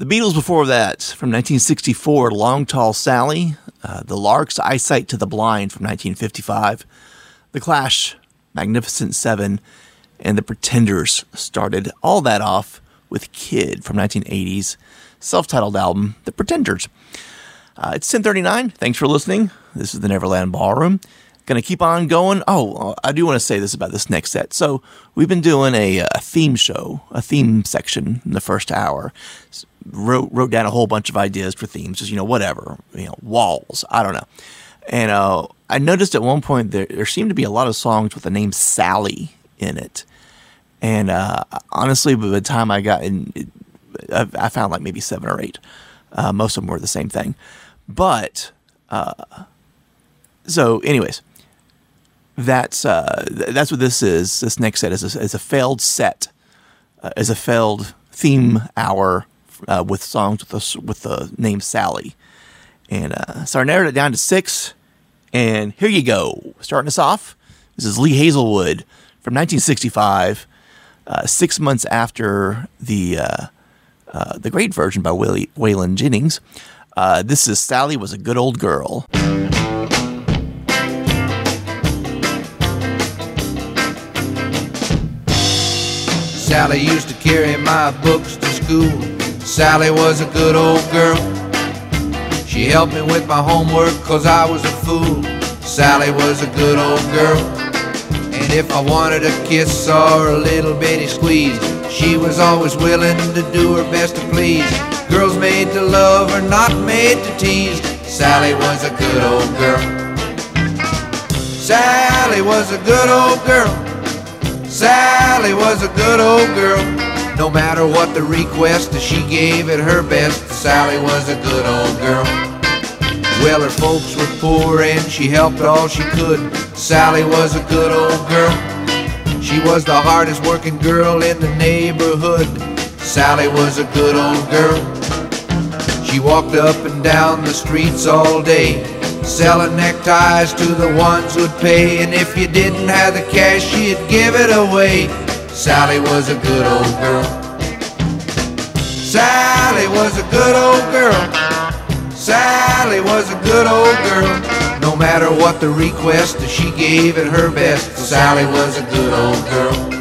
Speaker 6: The Beatles before that from 1964, Long Tall Sally. Uh, the Larks, Eyesight to the Blind from 1955. The Clash, Magnificent Seven. And The Pretenders started all that off with Kid from 1980's self-titled album, The Pretenders. Uh, it's 1039. Thanks for listening. This is the Neverland Ballroom. Going to keep on going. Oh, I do want to say this about this next set. So we've been doing a, a theme show, a theme section in the first hour. Wrote, wrote down a whole bunch of ideas for themes, just, you know, whatever, you know, walls. I don't know. And uh, I noticed at one point there, there seemed to be a lot of songs with the name Sally in it. And uh, honestly, by the time I got in, it, I, I found like maybe seven or eight. Uh, most of them were the same thing. But uh, so, anyways, that's uh, that's what this is. This next set is a, is a failed set, uh, is a failed theme hour uh, with songs with the with the name Sally, and uh, so I narrowed it down to six. And here you go. Starting us off, this is Lee Hazlewood from 1965, uh, six months after the uh, the great version by Waylon Jennings. This is Sally was a good old girl.
Speaker 16: Sally used to carry my books to school. Sally was a good old girl. She helped me with my homework cause I was a fool. Sally was a good old girl. And if I wanted a kiss or a little bitty squeeze, she was always willing to do her best to please. Girls made to love are not made to tease. Sally was a good old girl. Sally was a good old girl. Sally was a good old girl. No matter what the request, she gave it her best. Sally was a good old girl. Well, her folks were poor and she helped all she could. Sally was a good old girl. She was the hardest working girl in the neighborhood. Sally was a good old girl. She walked up and down the streets all day, selling neckties to the ones who'd pay. And if you didn't have the cash, she'd give it away. Sally was a good old girl. Sally was a good old girl. Sally was a good old girl. No matter what the request, she gave it her best. Sally was a good old girl.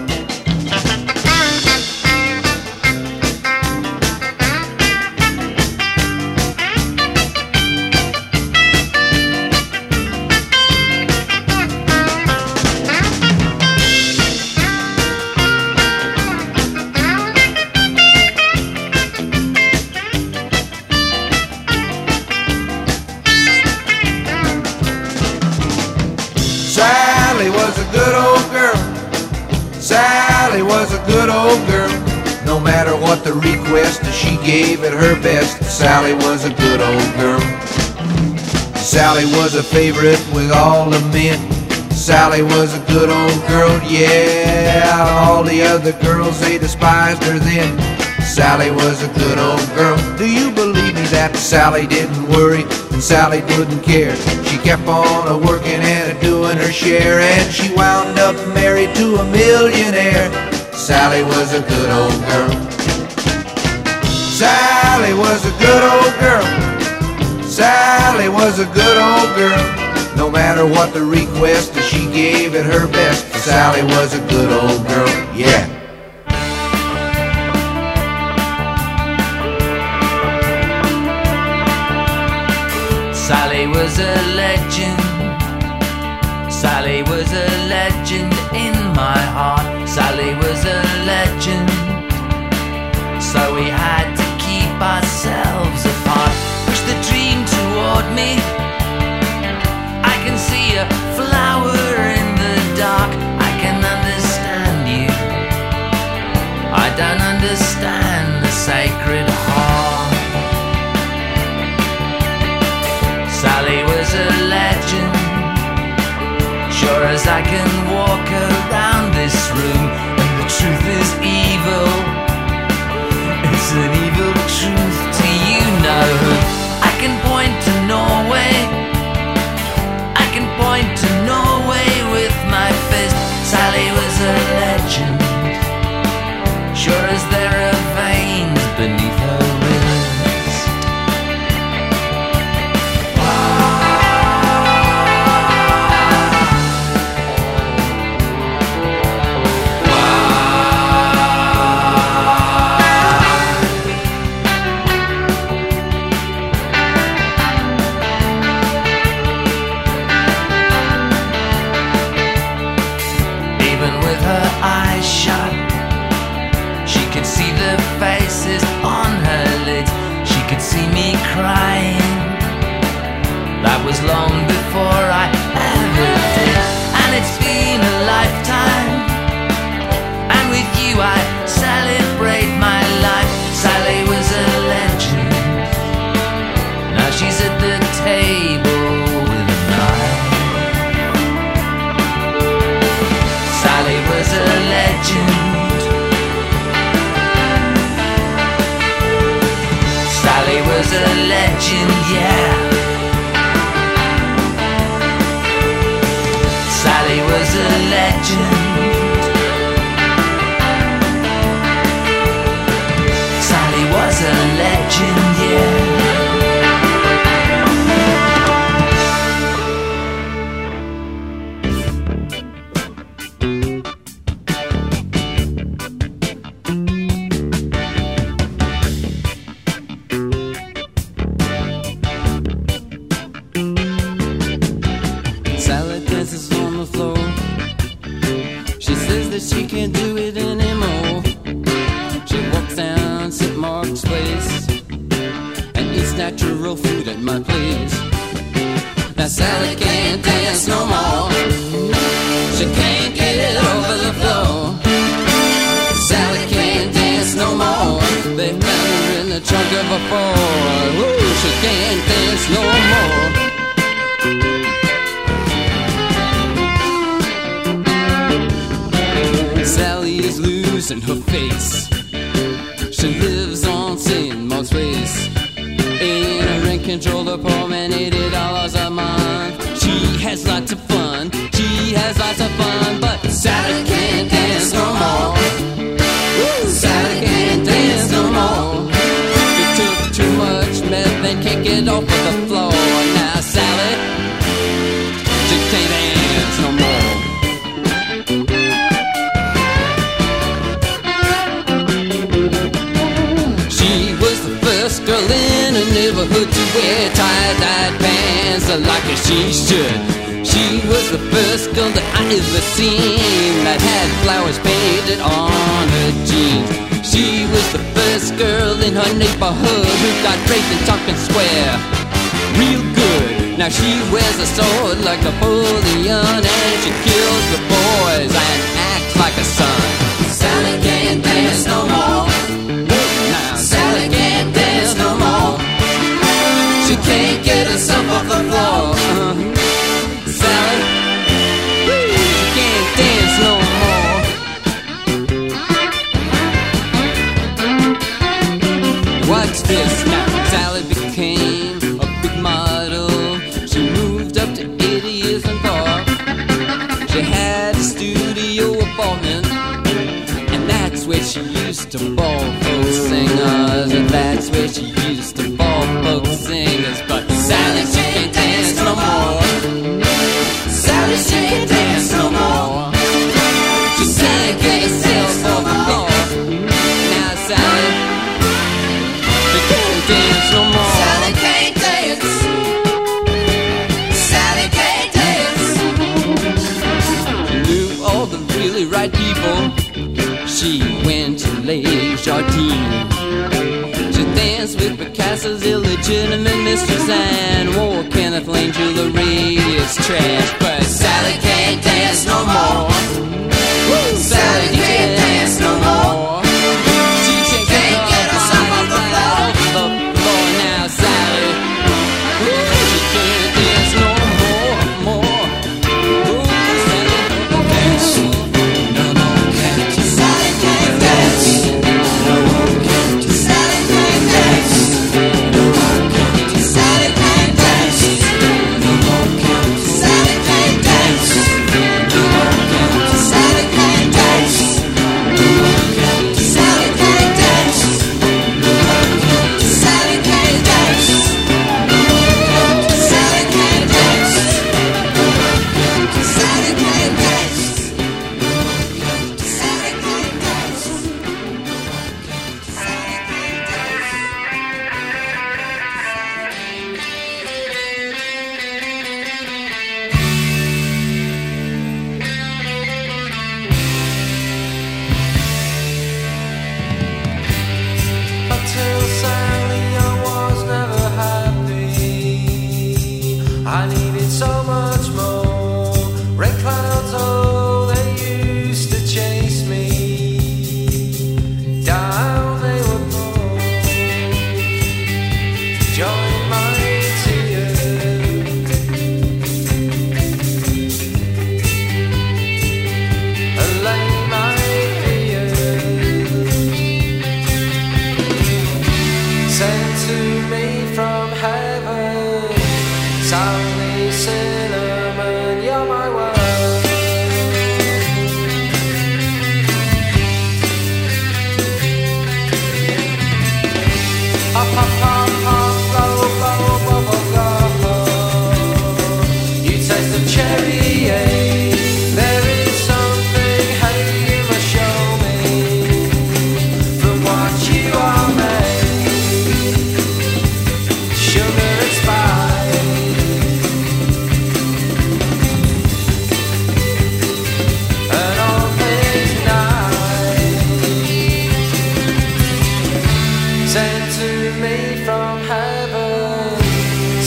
Speaker 16: Gave it her best. Sally was a good old girl. Sally was a favorite with all the men. Sally was a good old girl, yeah. All the other girls, they despised her then. Sally was a good old girl. Do you believe me that Sally didn't worry and Sally didn't care? She kept on a working and a doing her share, and she wound up married to a millionaire. Sally was a good old girl. Sally was a good old girl. Sally was a good old girl. No matter what the request, she gave it her best. Sally was a good old girl, yeah.
Speaker 22: Sally was a legend. Sally was a legend in my heart. Sally was a legend. So we had ourselves apart. Push the dream toward me. I can see a flower in the dark. I can understand you. I don't understand the sacred heart. Sally was a legend. Sure as I can walk around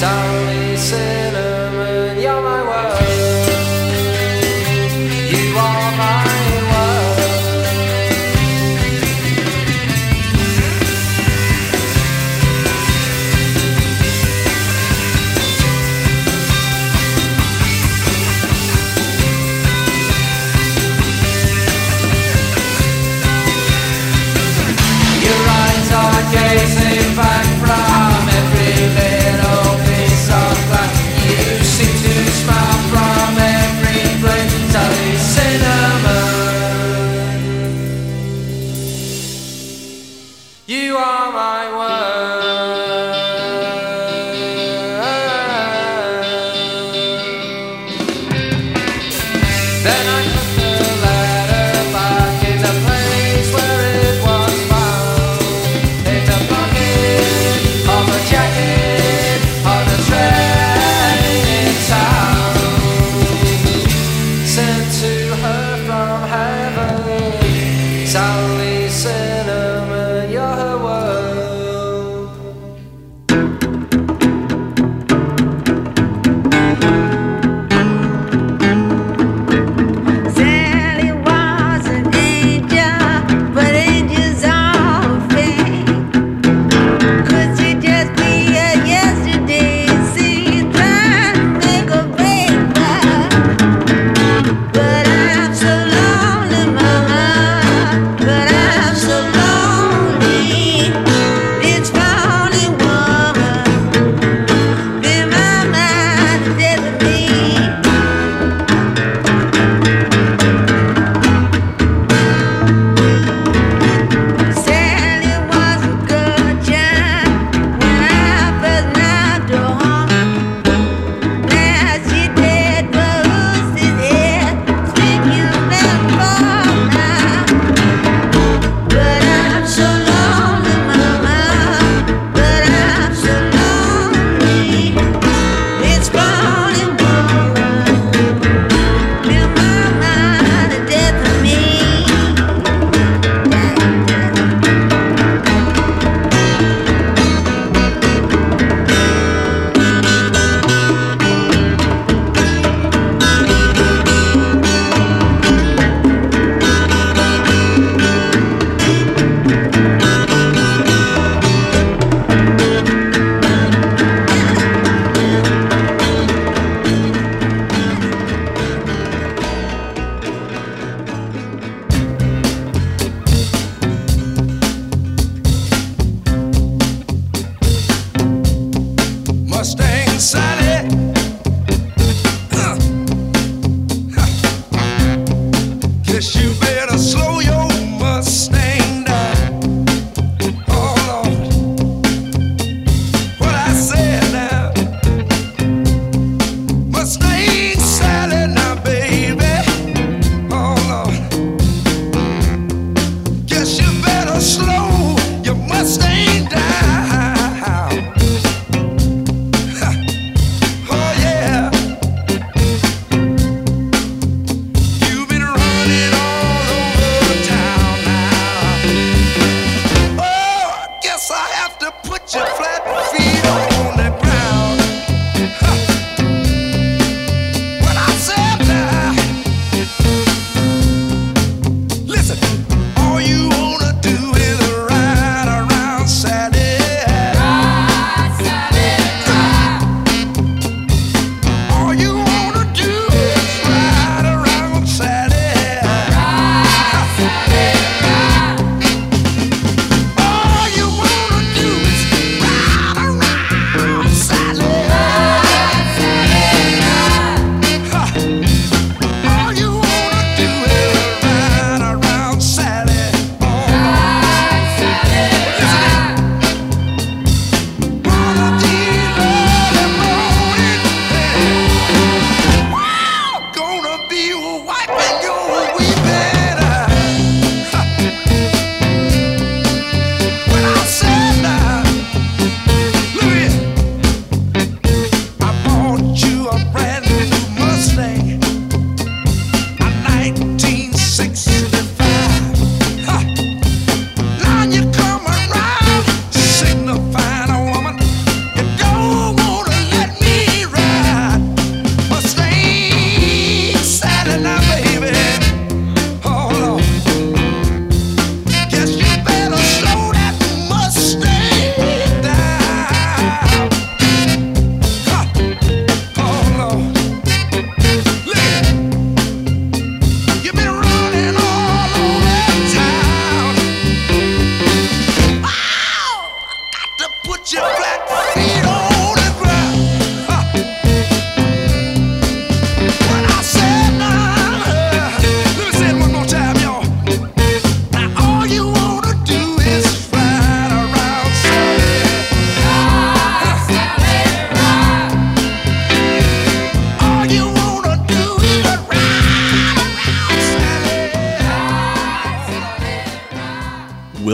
Speaker 22: sorrow is
Speaker 23: in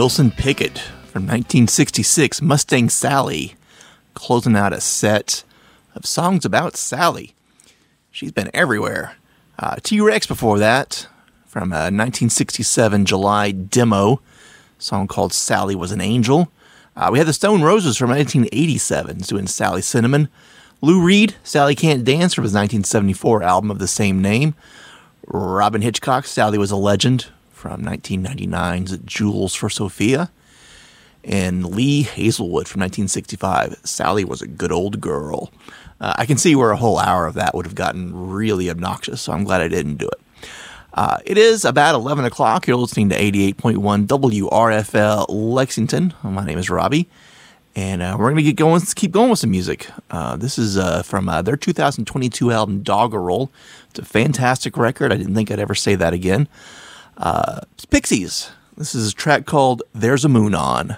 Speaker 6: Wilson Pickett from 1966, Mustang Sally, closing out a set of songs about Sally. She's been everywhere. Uh, T Rex before that from a 1967 July demo, song called Sally Was an Angel. Uh, we had the Stone Roses from 1987 doing Sally Cinnamon. Lou Reed, Sally Can't Dance from his 1974 album of the same name. Robyn Hitchcock, Sally Was a Legend from 1999's Jewels for Sophia. And Lee Hazlewood from 1965, Sally Was a Good Old Girl. Uh, I can see where a whole hour of that would have gotten really obnoxious, so I'm glad I didn't do it. Uh, it is about 11 o'clock. You're listening to 88.1 WRFL Lexington. My name is Robbie, and uh, we're going to get going. Keep going with some music. Uh, this is uh, from uh, their 2022 album Doggerel. It's a fantastic record. I didn't think I'd ever say that again. Uh, Pixies. This is a track called "There's a Moon On."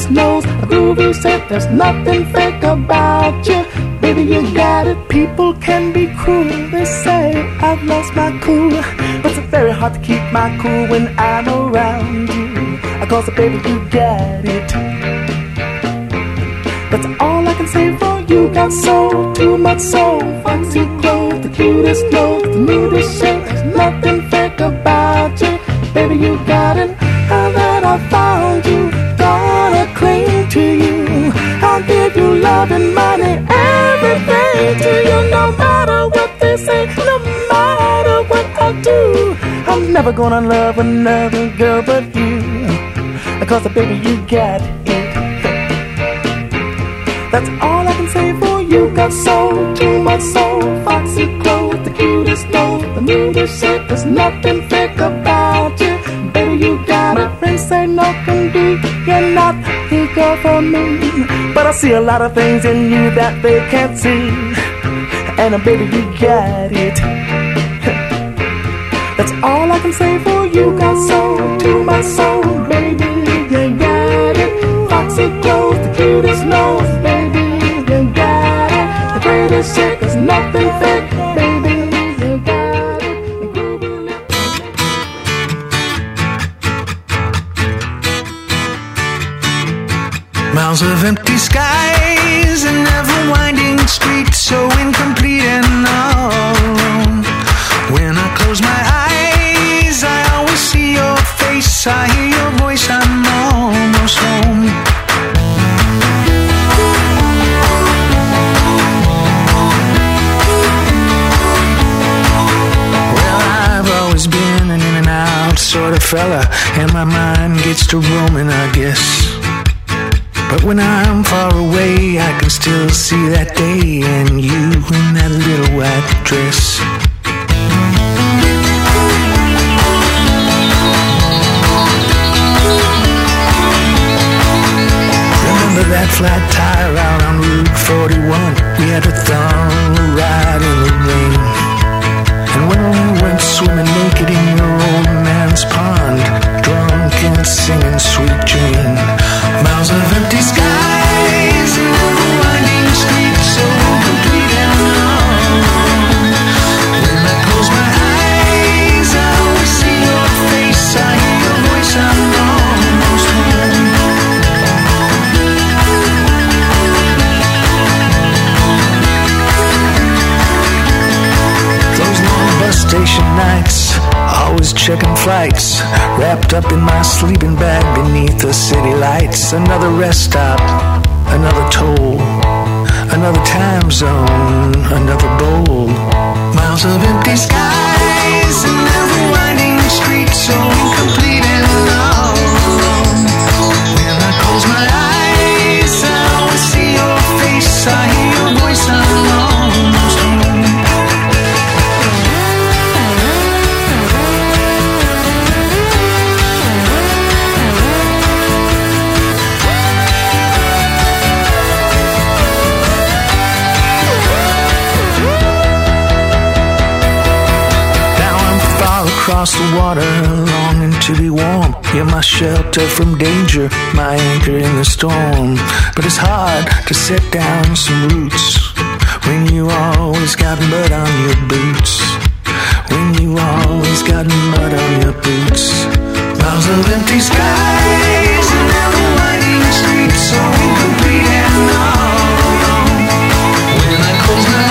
Speaker 24: Cutest nose, a groovy set. There's nothing fake about you. Baby, you got it. People can be cruel. They say I've lost my cool, but it's very hard to keep my cool when I'm around you. I cause baby, you got it. That's all I can say for you. Got soul, too much soul, foxy clothes, the cutest nose, the nudist shape. There's nothing love and money, everything to you. No matter what they say, no matter what I do. I'm never gonna love another girl but you. Cause baby, you got it. That's all I can say for you. Got soul, too much soul, foxy clothes, the cutest nose, the nudist shape. There's nothing for me. But I see a lot of things in you that they can't see. And uh, baby, you got it. That's all I can say for you. Got soul to my soul, baby. You got it. Foxy clothes, the cutest nose,
Speaker 25: fella, and my mind gets to roaming, I guess. But when I'm far away, I can still see that day and you in that little white dress. Remember that flat tire out on Route 41? We had a thorough ride in the rain. And when we went swimming naked in your old man's pond, singing Sweet. Miles of empty skies and streets, so and alone. When I close my eyes, I always see your face. I hear your voice. I'm almost home. Those long bus station nights, always checking flights, wrapped up in my sleeping bag beneath the city lights. Another rest stop, another toll, another time zone, another bowl. Miles of empty skies and never winding streets, so incomplete and alone. When I close my eyes, I always see your face. I hear your voice. I'm across the water, longing to be warm. You're my shelter from danger, my anchor in the storm. But it's hard to set down some roots when you always got mud on your boots. When you always got mud on your boots. Miles of empty skies and never winding streets, so incomplete and all. When I close my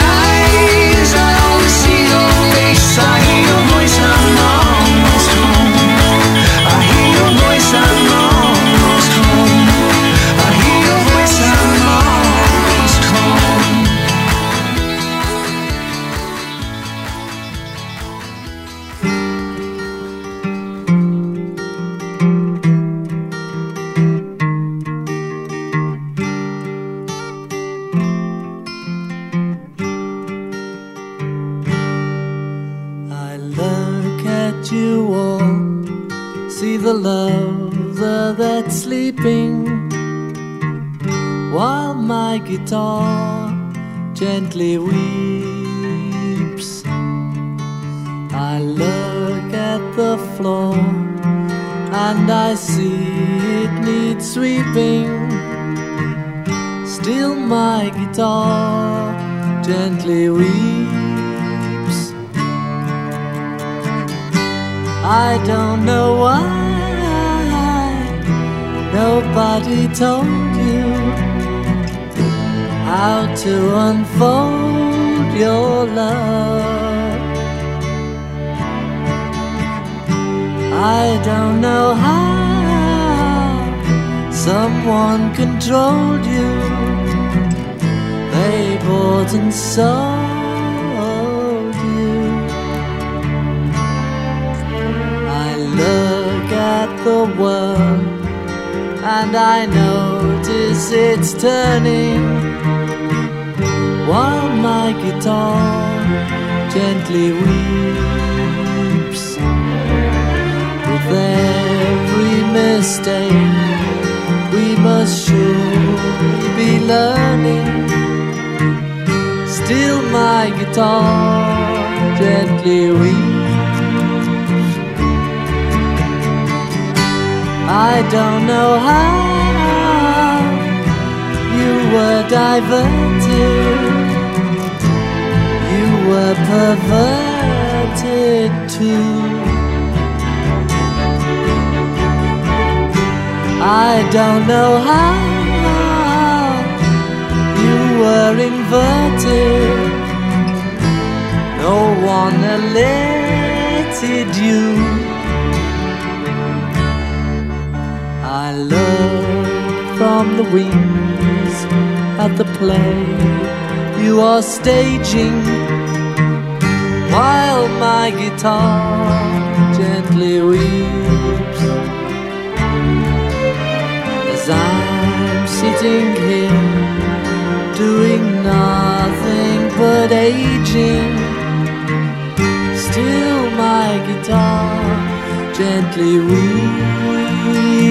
Speaker 18: diverted. You were perverted too. I don't know how, you were inverted. No one alerted you. I love from the wings at the play you are staging. While my guitar gently weeps. As I'm sitting here doing nothing but aging. Still my guitar gently weeps.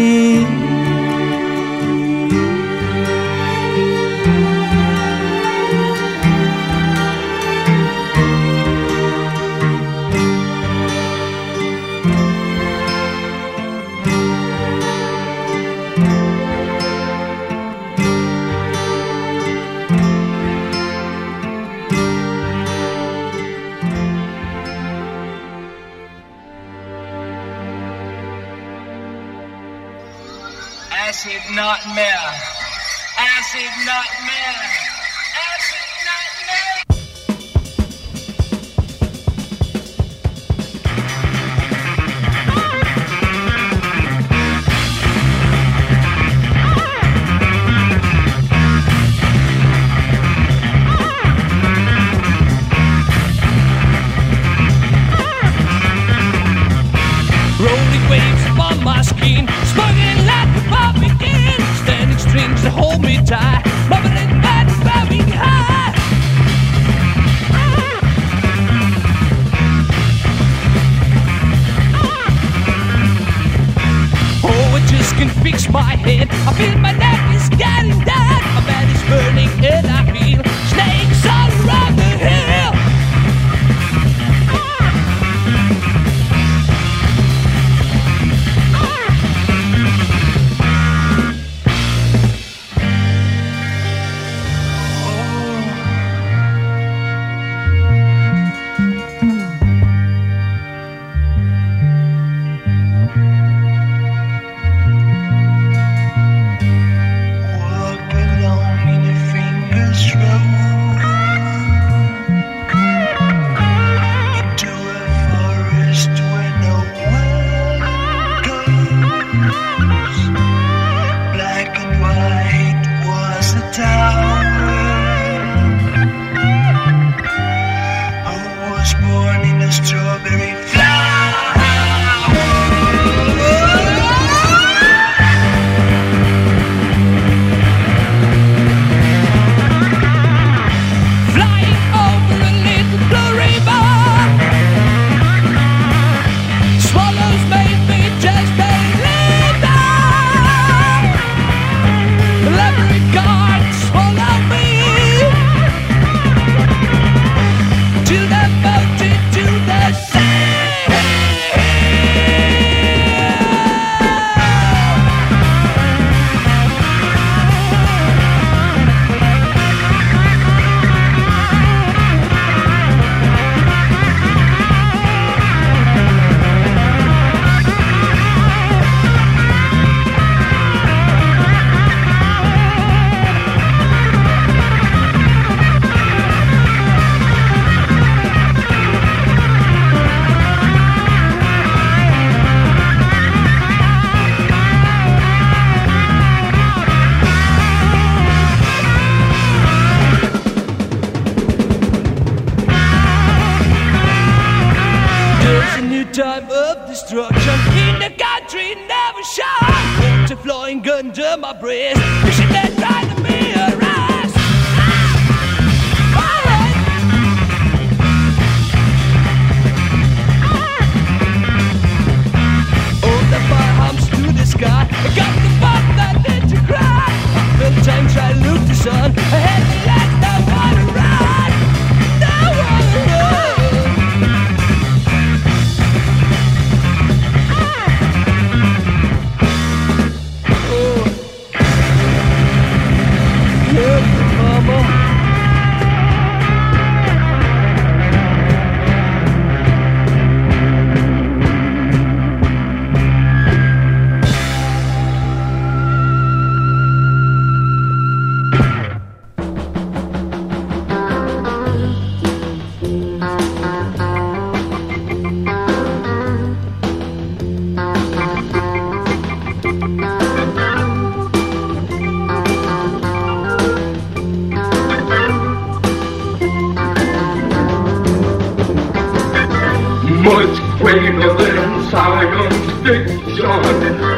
Speaker 26: Bigger than science fiction.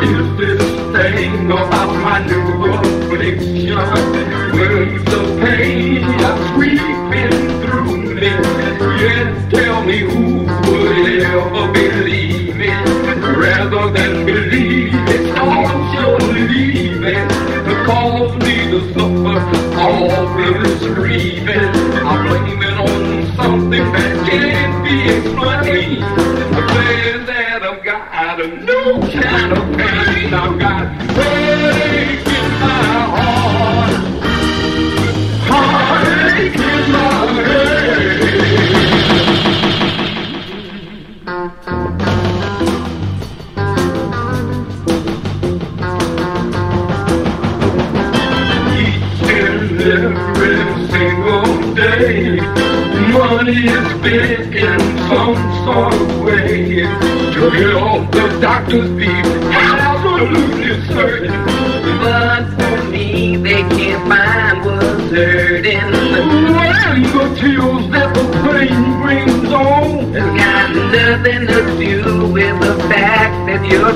Speaker 26: Is this thing about my new affliction?
Speaker 27: Christmas.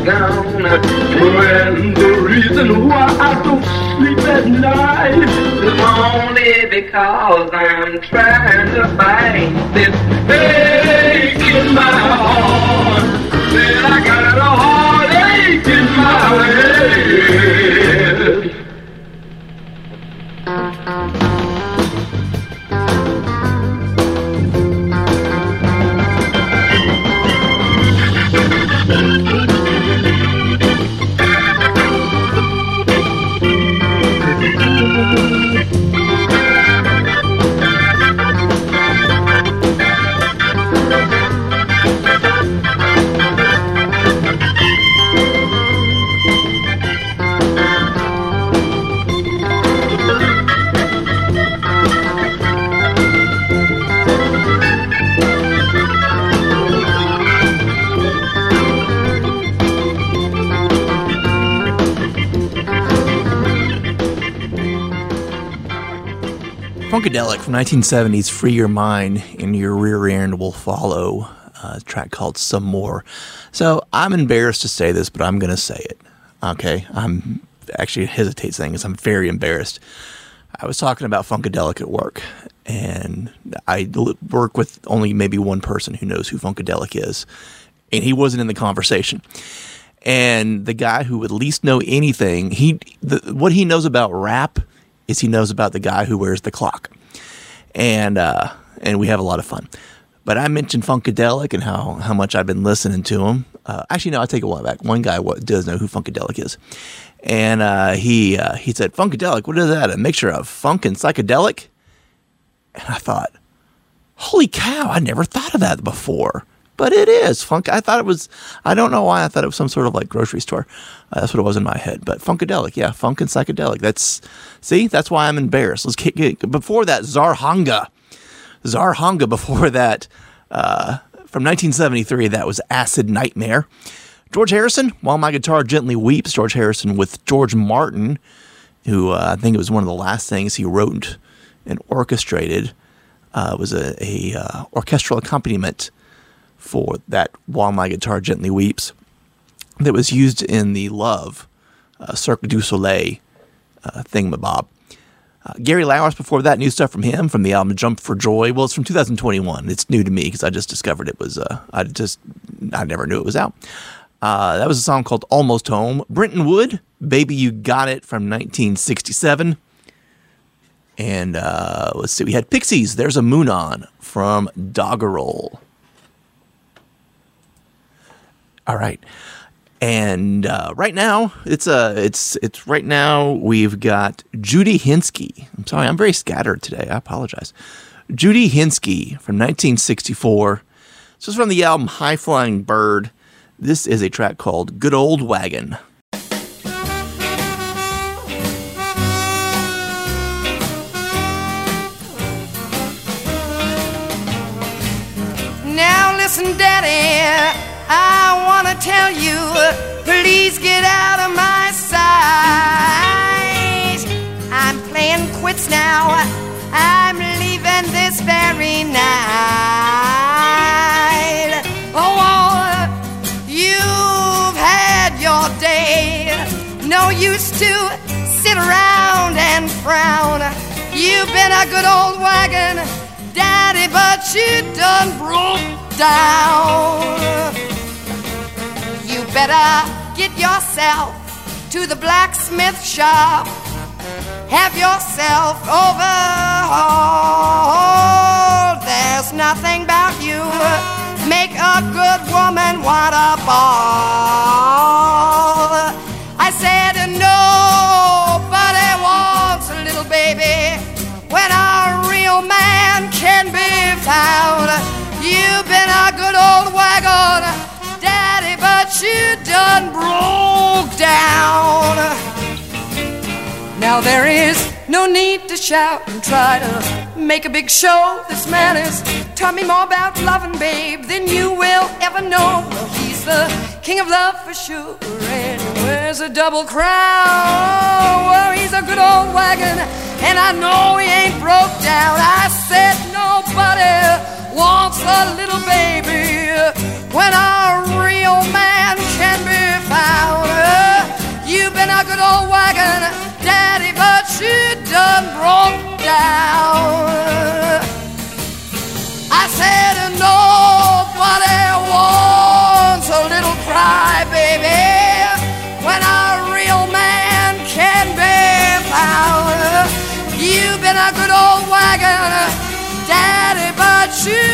Speaker 27: Gone.
Speaker 26: And the reason why I don't sleep at night
Speaker 27: is only because I'm trying to fight this
Speaker 6: 1970s, Free Your Mind and Your Rear End Will Follow, uh, a track called Some More. So I'm embarrassed to say this, but I'm going to say it. Okay. I'm actually hesitate saying this. I'm very embarrassed. I was talking about Funkadelic at work, and I work with only maybe one person who knows who Funkadelic is, and he wasn't in the conversation. And the guy who would least know anything, he the, what he knows about rap is he knows about the guy who wears the clock, and uh, and we have a lot of fun. But I mentioned Funkadelic and how how much I've been listening to him. Uh, actually, no, I take a while back. One guy does know who Funkadelic is, and uh, he uh, he said Funkadelic. What is that? A mixture of funk and psychedelic? And I thought, holy cow! I never thought of that before. But it is funk. I thought it was. I don't know why I thought it was some sort of like grocery store. Uh, that's what it was in my head. But funkadelic, yeah, funk and psychedelic. That's see. That's why I'm embarrassed. Let's get, get before that Zarhanga. Zarhanga before that, uh, from 1973, that was Acid Nightmare. George Harrison, While My Guitar Gently Weeps, George Harrison with George Martin, who uh, I think it was one of the last things he wrote and orchestrated, uh, was a, a uh, orchestral accompaniment for that While My Guitar Gently Weeps that was used in the Love uh, Cirque du Soleil uh, thingamabob. Uh, Gary Louris before that, new stuff from him from the album Jump for Joy. Well, it's from 2021. It's new to me because I just discovered it was, uh, I just, I never knew it was out. Uh, that was a song called Almost Home. Brenton Wood, Baby You Got It from 1967. And uh, let's see, we had Pixies, There's a Moon On from Doggerel. All right. And uh, right now, it's uh, it's it's right now we've got Judy Henske. I'm sorry, I'm very scattered today. I apologize. Judy Henske from 1964. This is from the album High Flying Bird. This is a track called Good Old Wagon.
Speaker 5: Now listen, Daddy, I wanna tell you, please get out of my sight. I'm playing quits now. I'm leaving this very night. Oh, you've had your day.
Speaker 28: No use to sit around and frown. You've been a good old wagon, Daddy, but you done broke down. You better get yourself to the blacksmith shop. Have yourself overhauled. There's nothing about you. Make a good woman want a ball. Now there is no need to shout and try to make a big show. This man has taught me more about loving, babe, than you will ever know. Well, he's the king of love for sure, and he wears a double crown. Well, he's a good old wagon, and I know he ain't broke down. I said nobody wants a little baby when a real man can be found. Uh, you've been a good old wagon, you done broke down. I said nobody wants a little cry, baby, when a real man can be found. You've been a good old wagon, Daddy, but you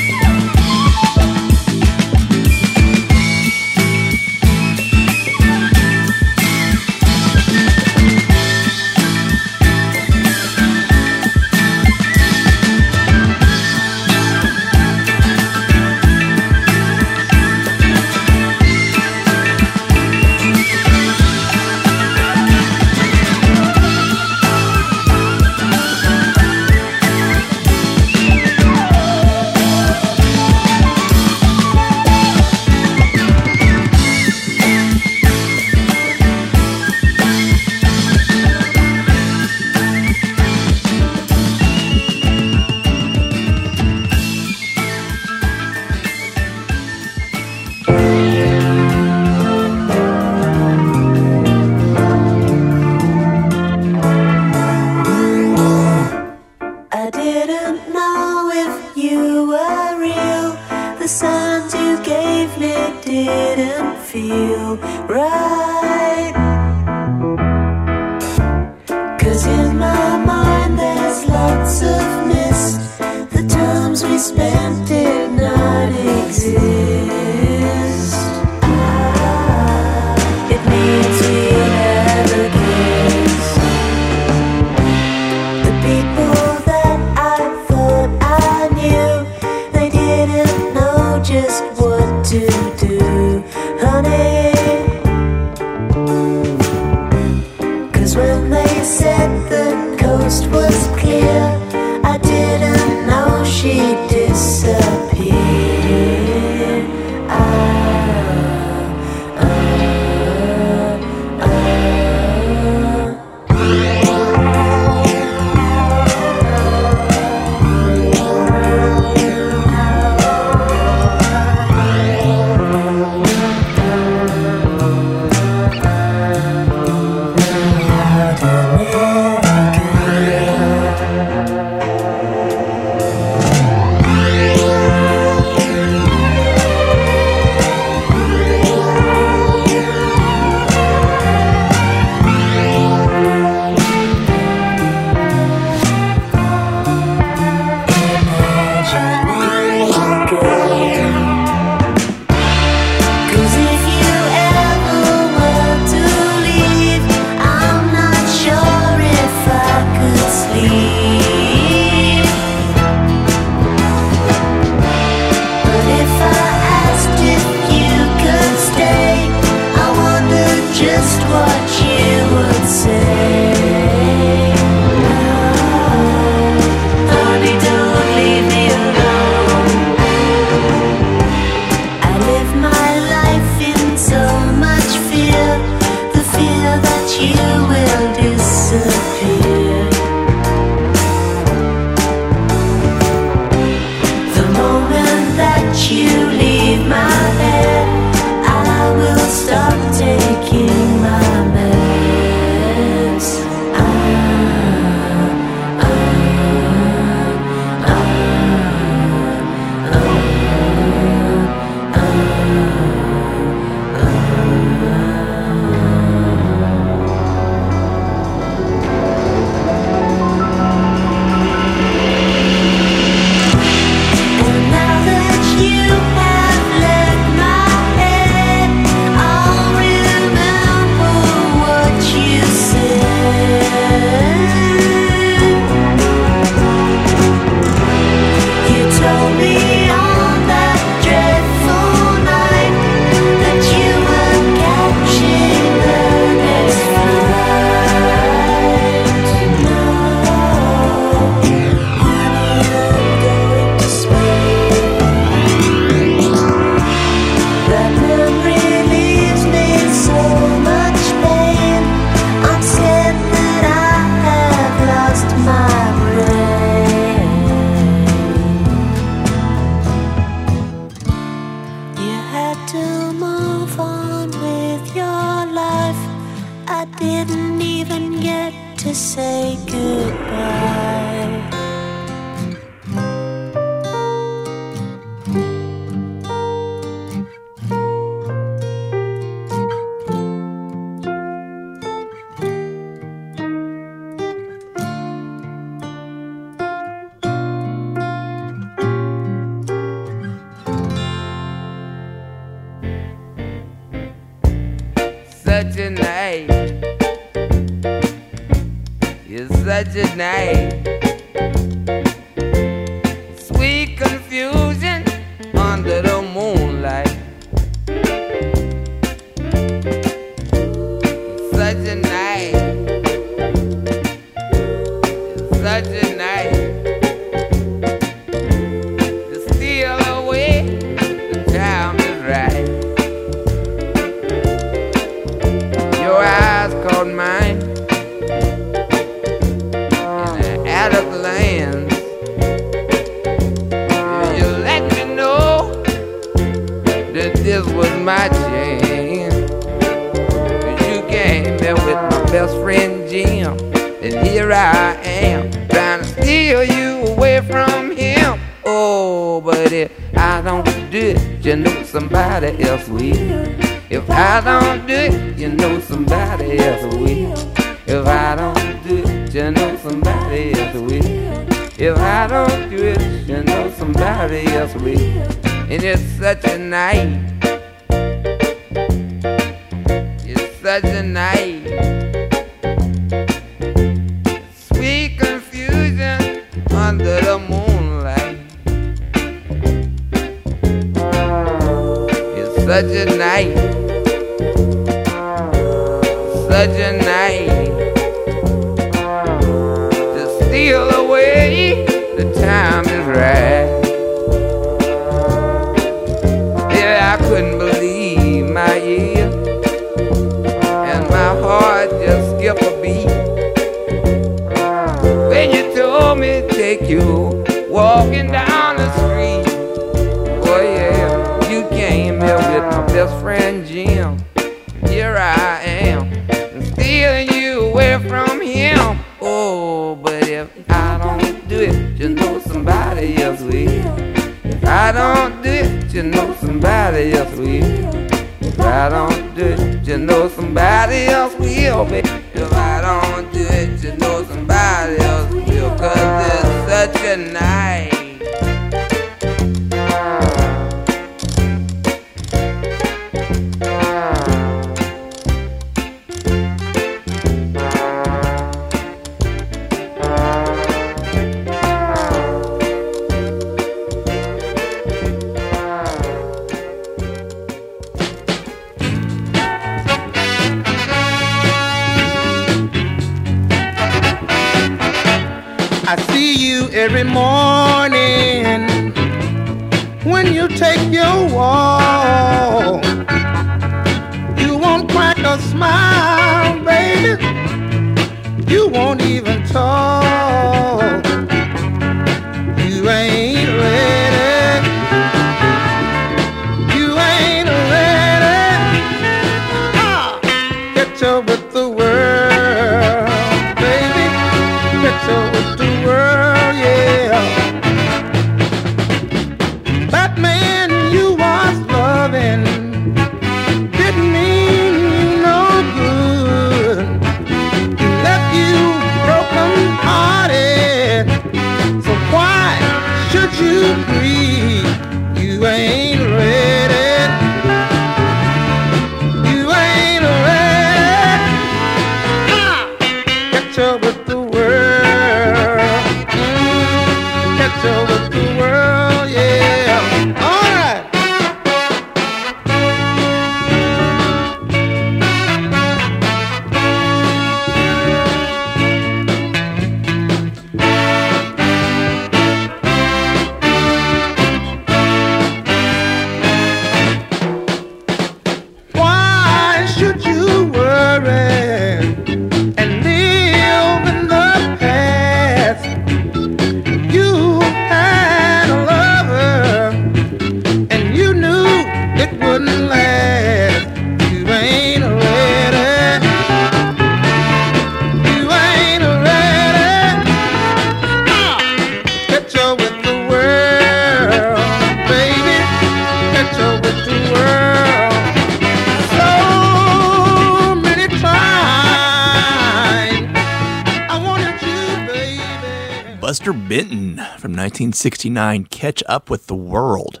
Speaker 6: 1969, Catch Up with the World.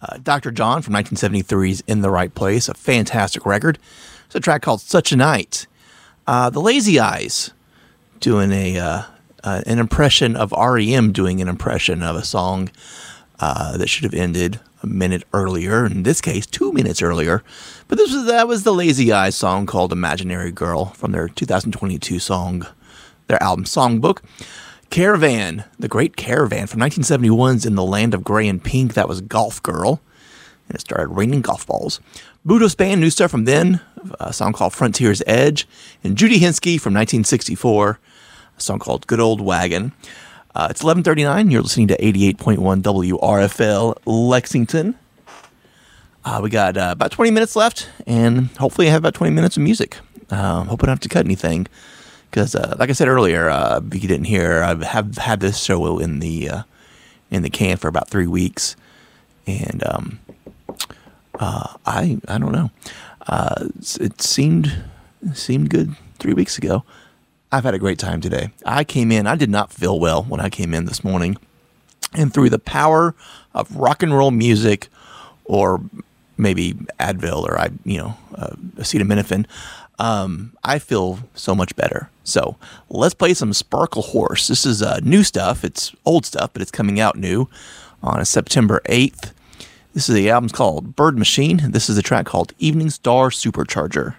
Speaker 6: Uh, Dr. John from 1973's In the Right Place, a fantastic record. It's a track called Such a Night. Uh, the Lazy Eyes doing a uh, uh, an impression of REM doing an impression of a song uh, that should have ended a minute earlier. In this case, two minutes earlier. But this was that was the Lazy Eyes song called "Imaginary Girl" from their 2022 song, their album Songbook. Caravan, the Great Caravan from 1971's In the Land of Gray and Pink. That was Golf Girl. And it started raining golf balls. Budos Band, new stuff from then, a song called Frontier's Edge. And Judy Henske from 1964, a song called Good Old Wagon. Uh, it's 1139. You're listening to 88.1 WRFL Lexington. Uh, we got uh, about 20 minutes left, and hopefully I have about 20 minutes of music. Um, hope I don't have to cut anything because, uh, like I said earlier, uh, if you didn't hear, I have had this show in the uh, in the can for about three weeks, and um, uh, I I don't know. Uh, it seemed seemed good three weeks ago. I've had a great time today. I came in. I did not feel well when I came in this morning, and through the power of rock and roll music, or maybe Advil or I you know uh, acetaminophen, um, I feel so much better. So let's play some Sparklehorse. This is uh, new stuff. It's old stuff, but it's coming out new on September 8th. This is the album's called Bird Machine. This is a track called Evening Star Supercharger.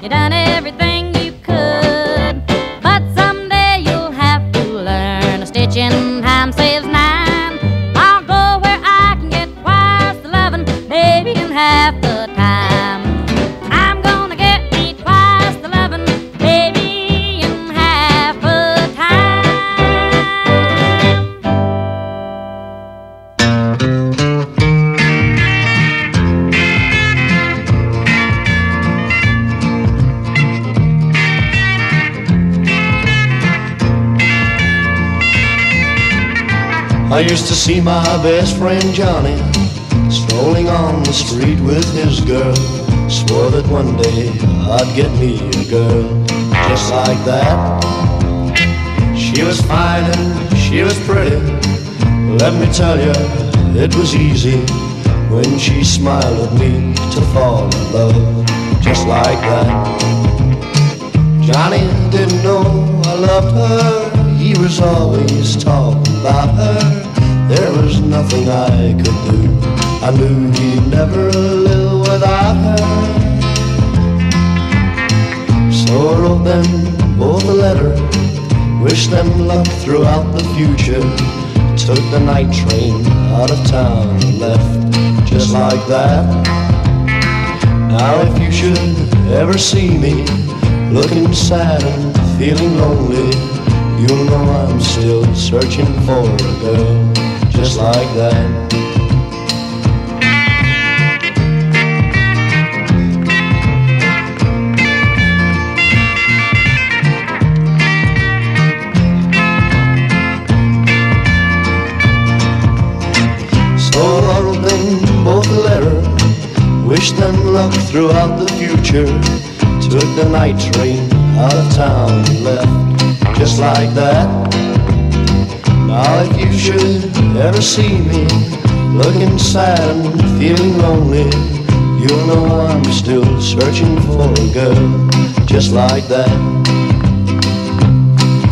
Speaker 25: You
Speaker 29: done everything I
Speaker 30: used to see my best friend Johnny strolling on the street with his girl. Swore that one day I'd get me a girl just like that. She was fine and she was pretty. Let me tell you, it was easy when she smiled at me to fall in love just like that. Johnny didn't know I loved her. He was always talking about her. There was nothing I could do. I knew he'd never live without her. So I wrote them both a letter. Wish them luck throughout the future. Took the night train out of town and left just like that. Now if you should ever see me looking sad and feeling lonely, you'll know I'm still searching for a girl just like that. Both letter, wish them luck throughout the future. Took the night train out of town and left just like that. Now if you should ever see me looking sad and feeling lonely, you'll know I'm still searching for a girl just like that.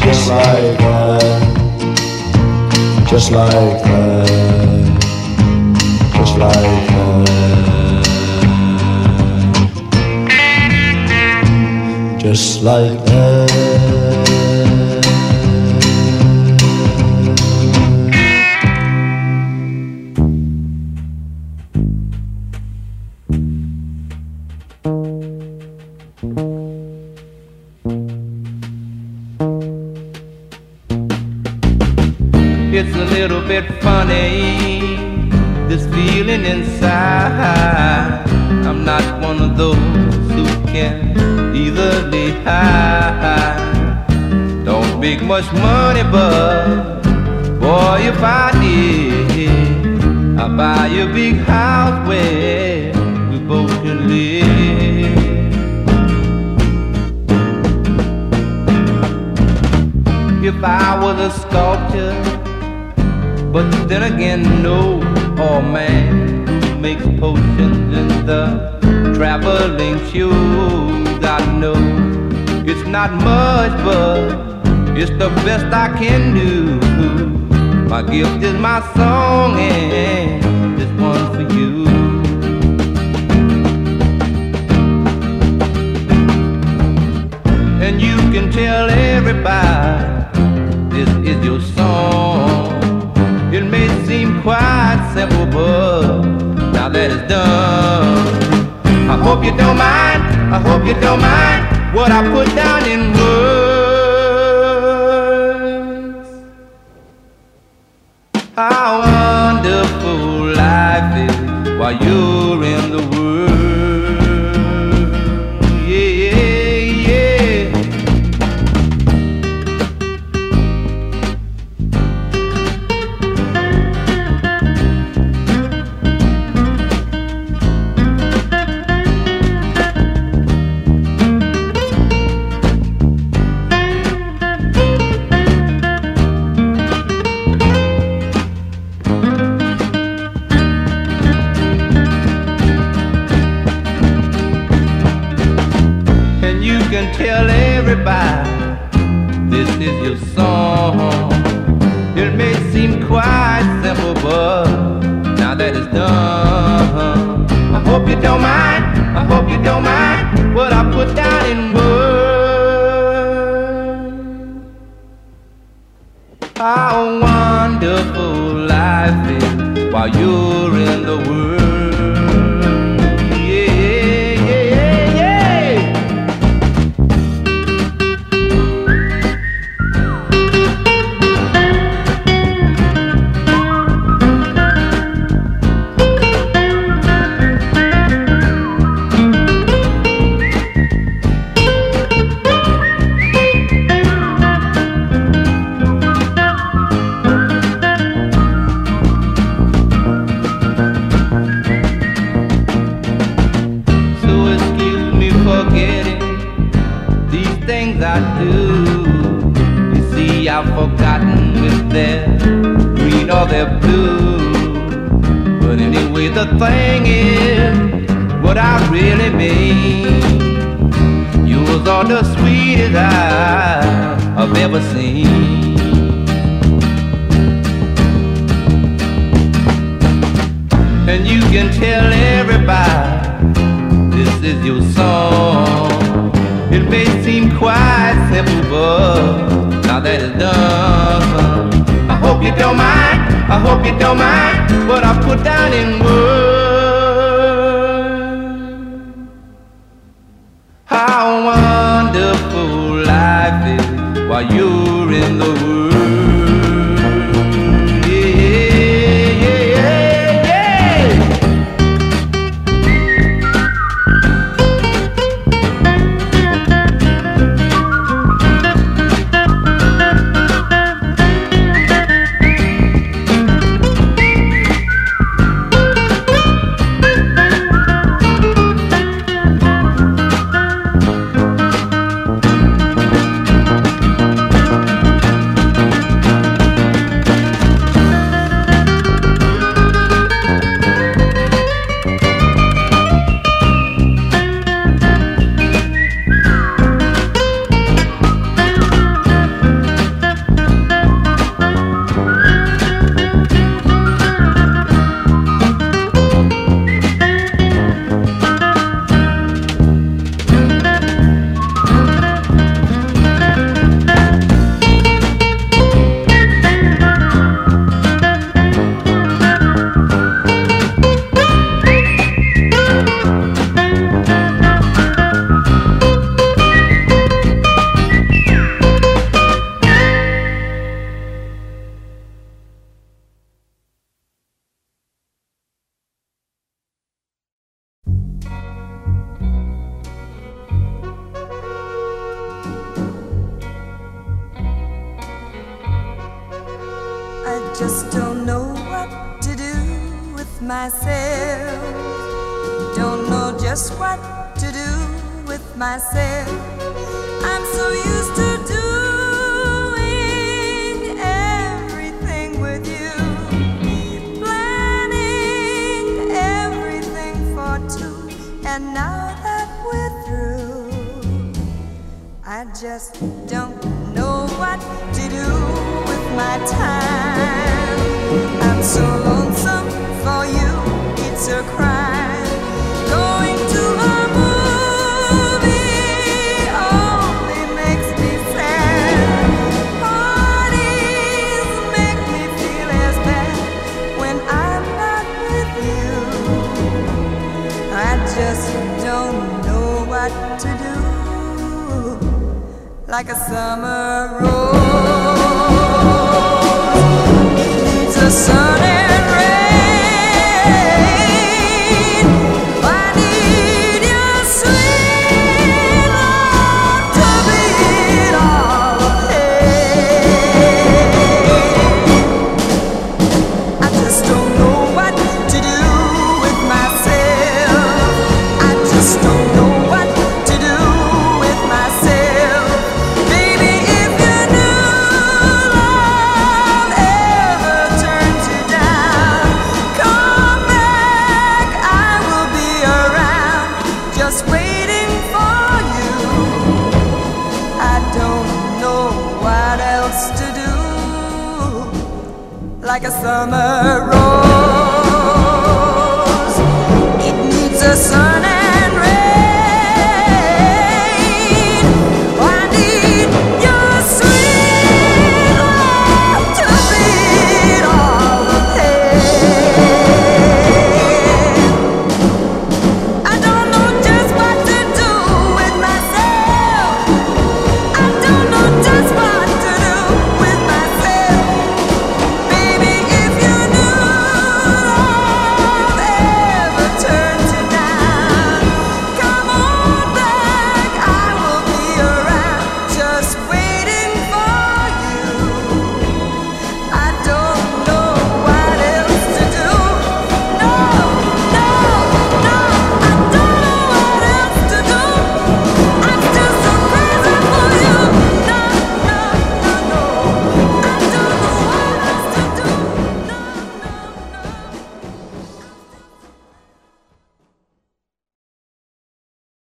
Speaker 30: Just like that. Just like that. Just like that. Just like that.
Speaker 31: Best I can do. My gift is my song, and this one's for you. And you can tell everybody this is your song. It may seem quite simple, but now that it's done, I hope you don't mind. I hope you don't mind what I put down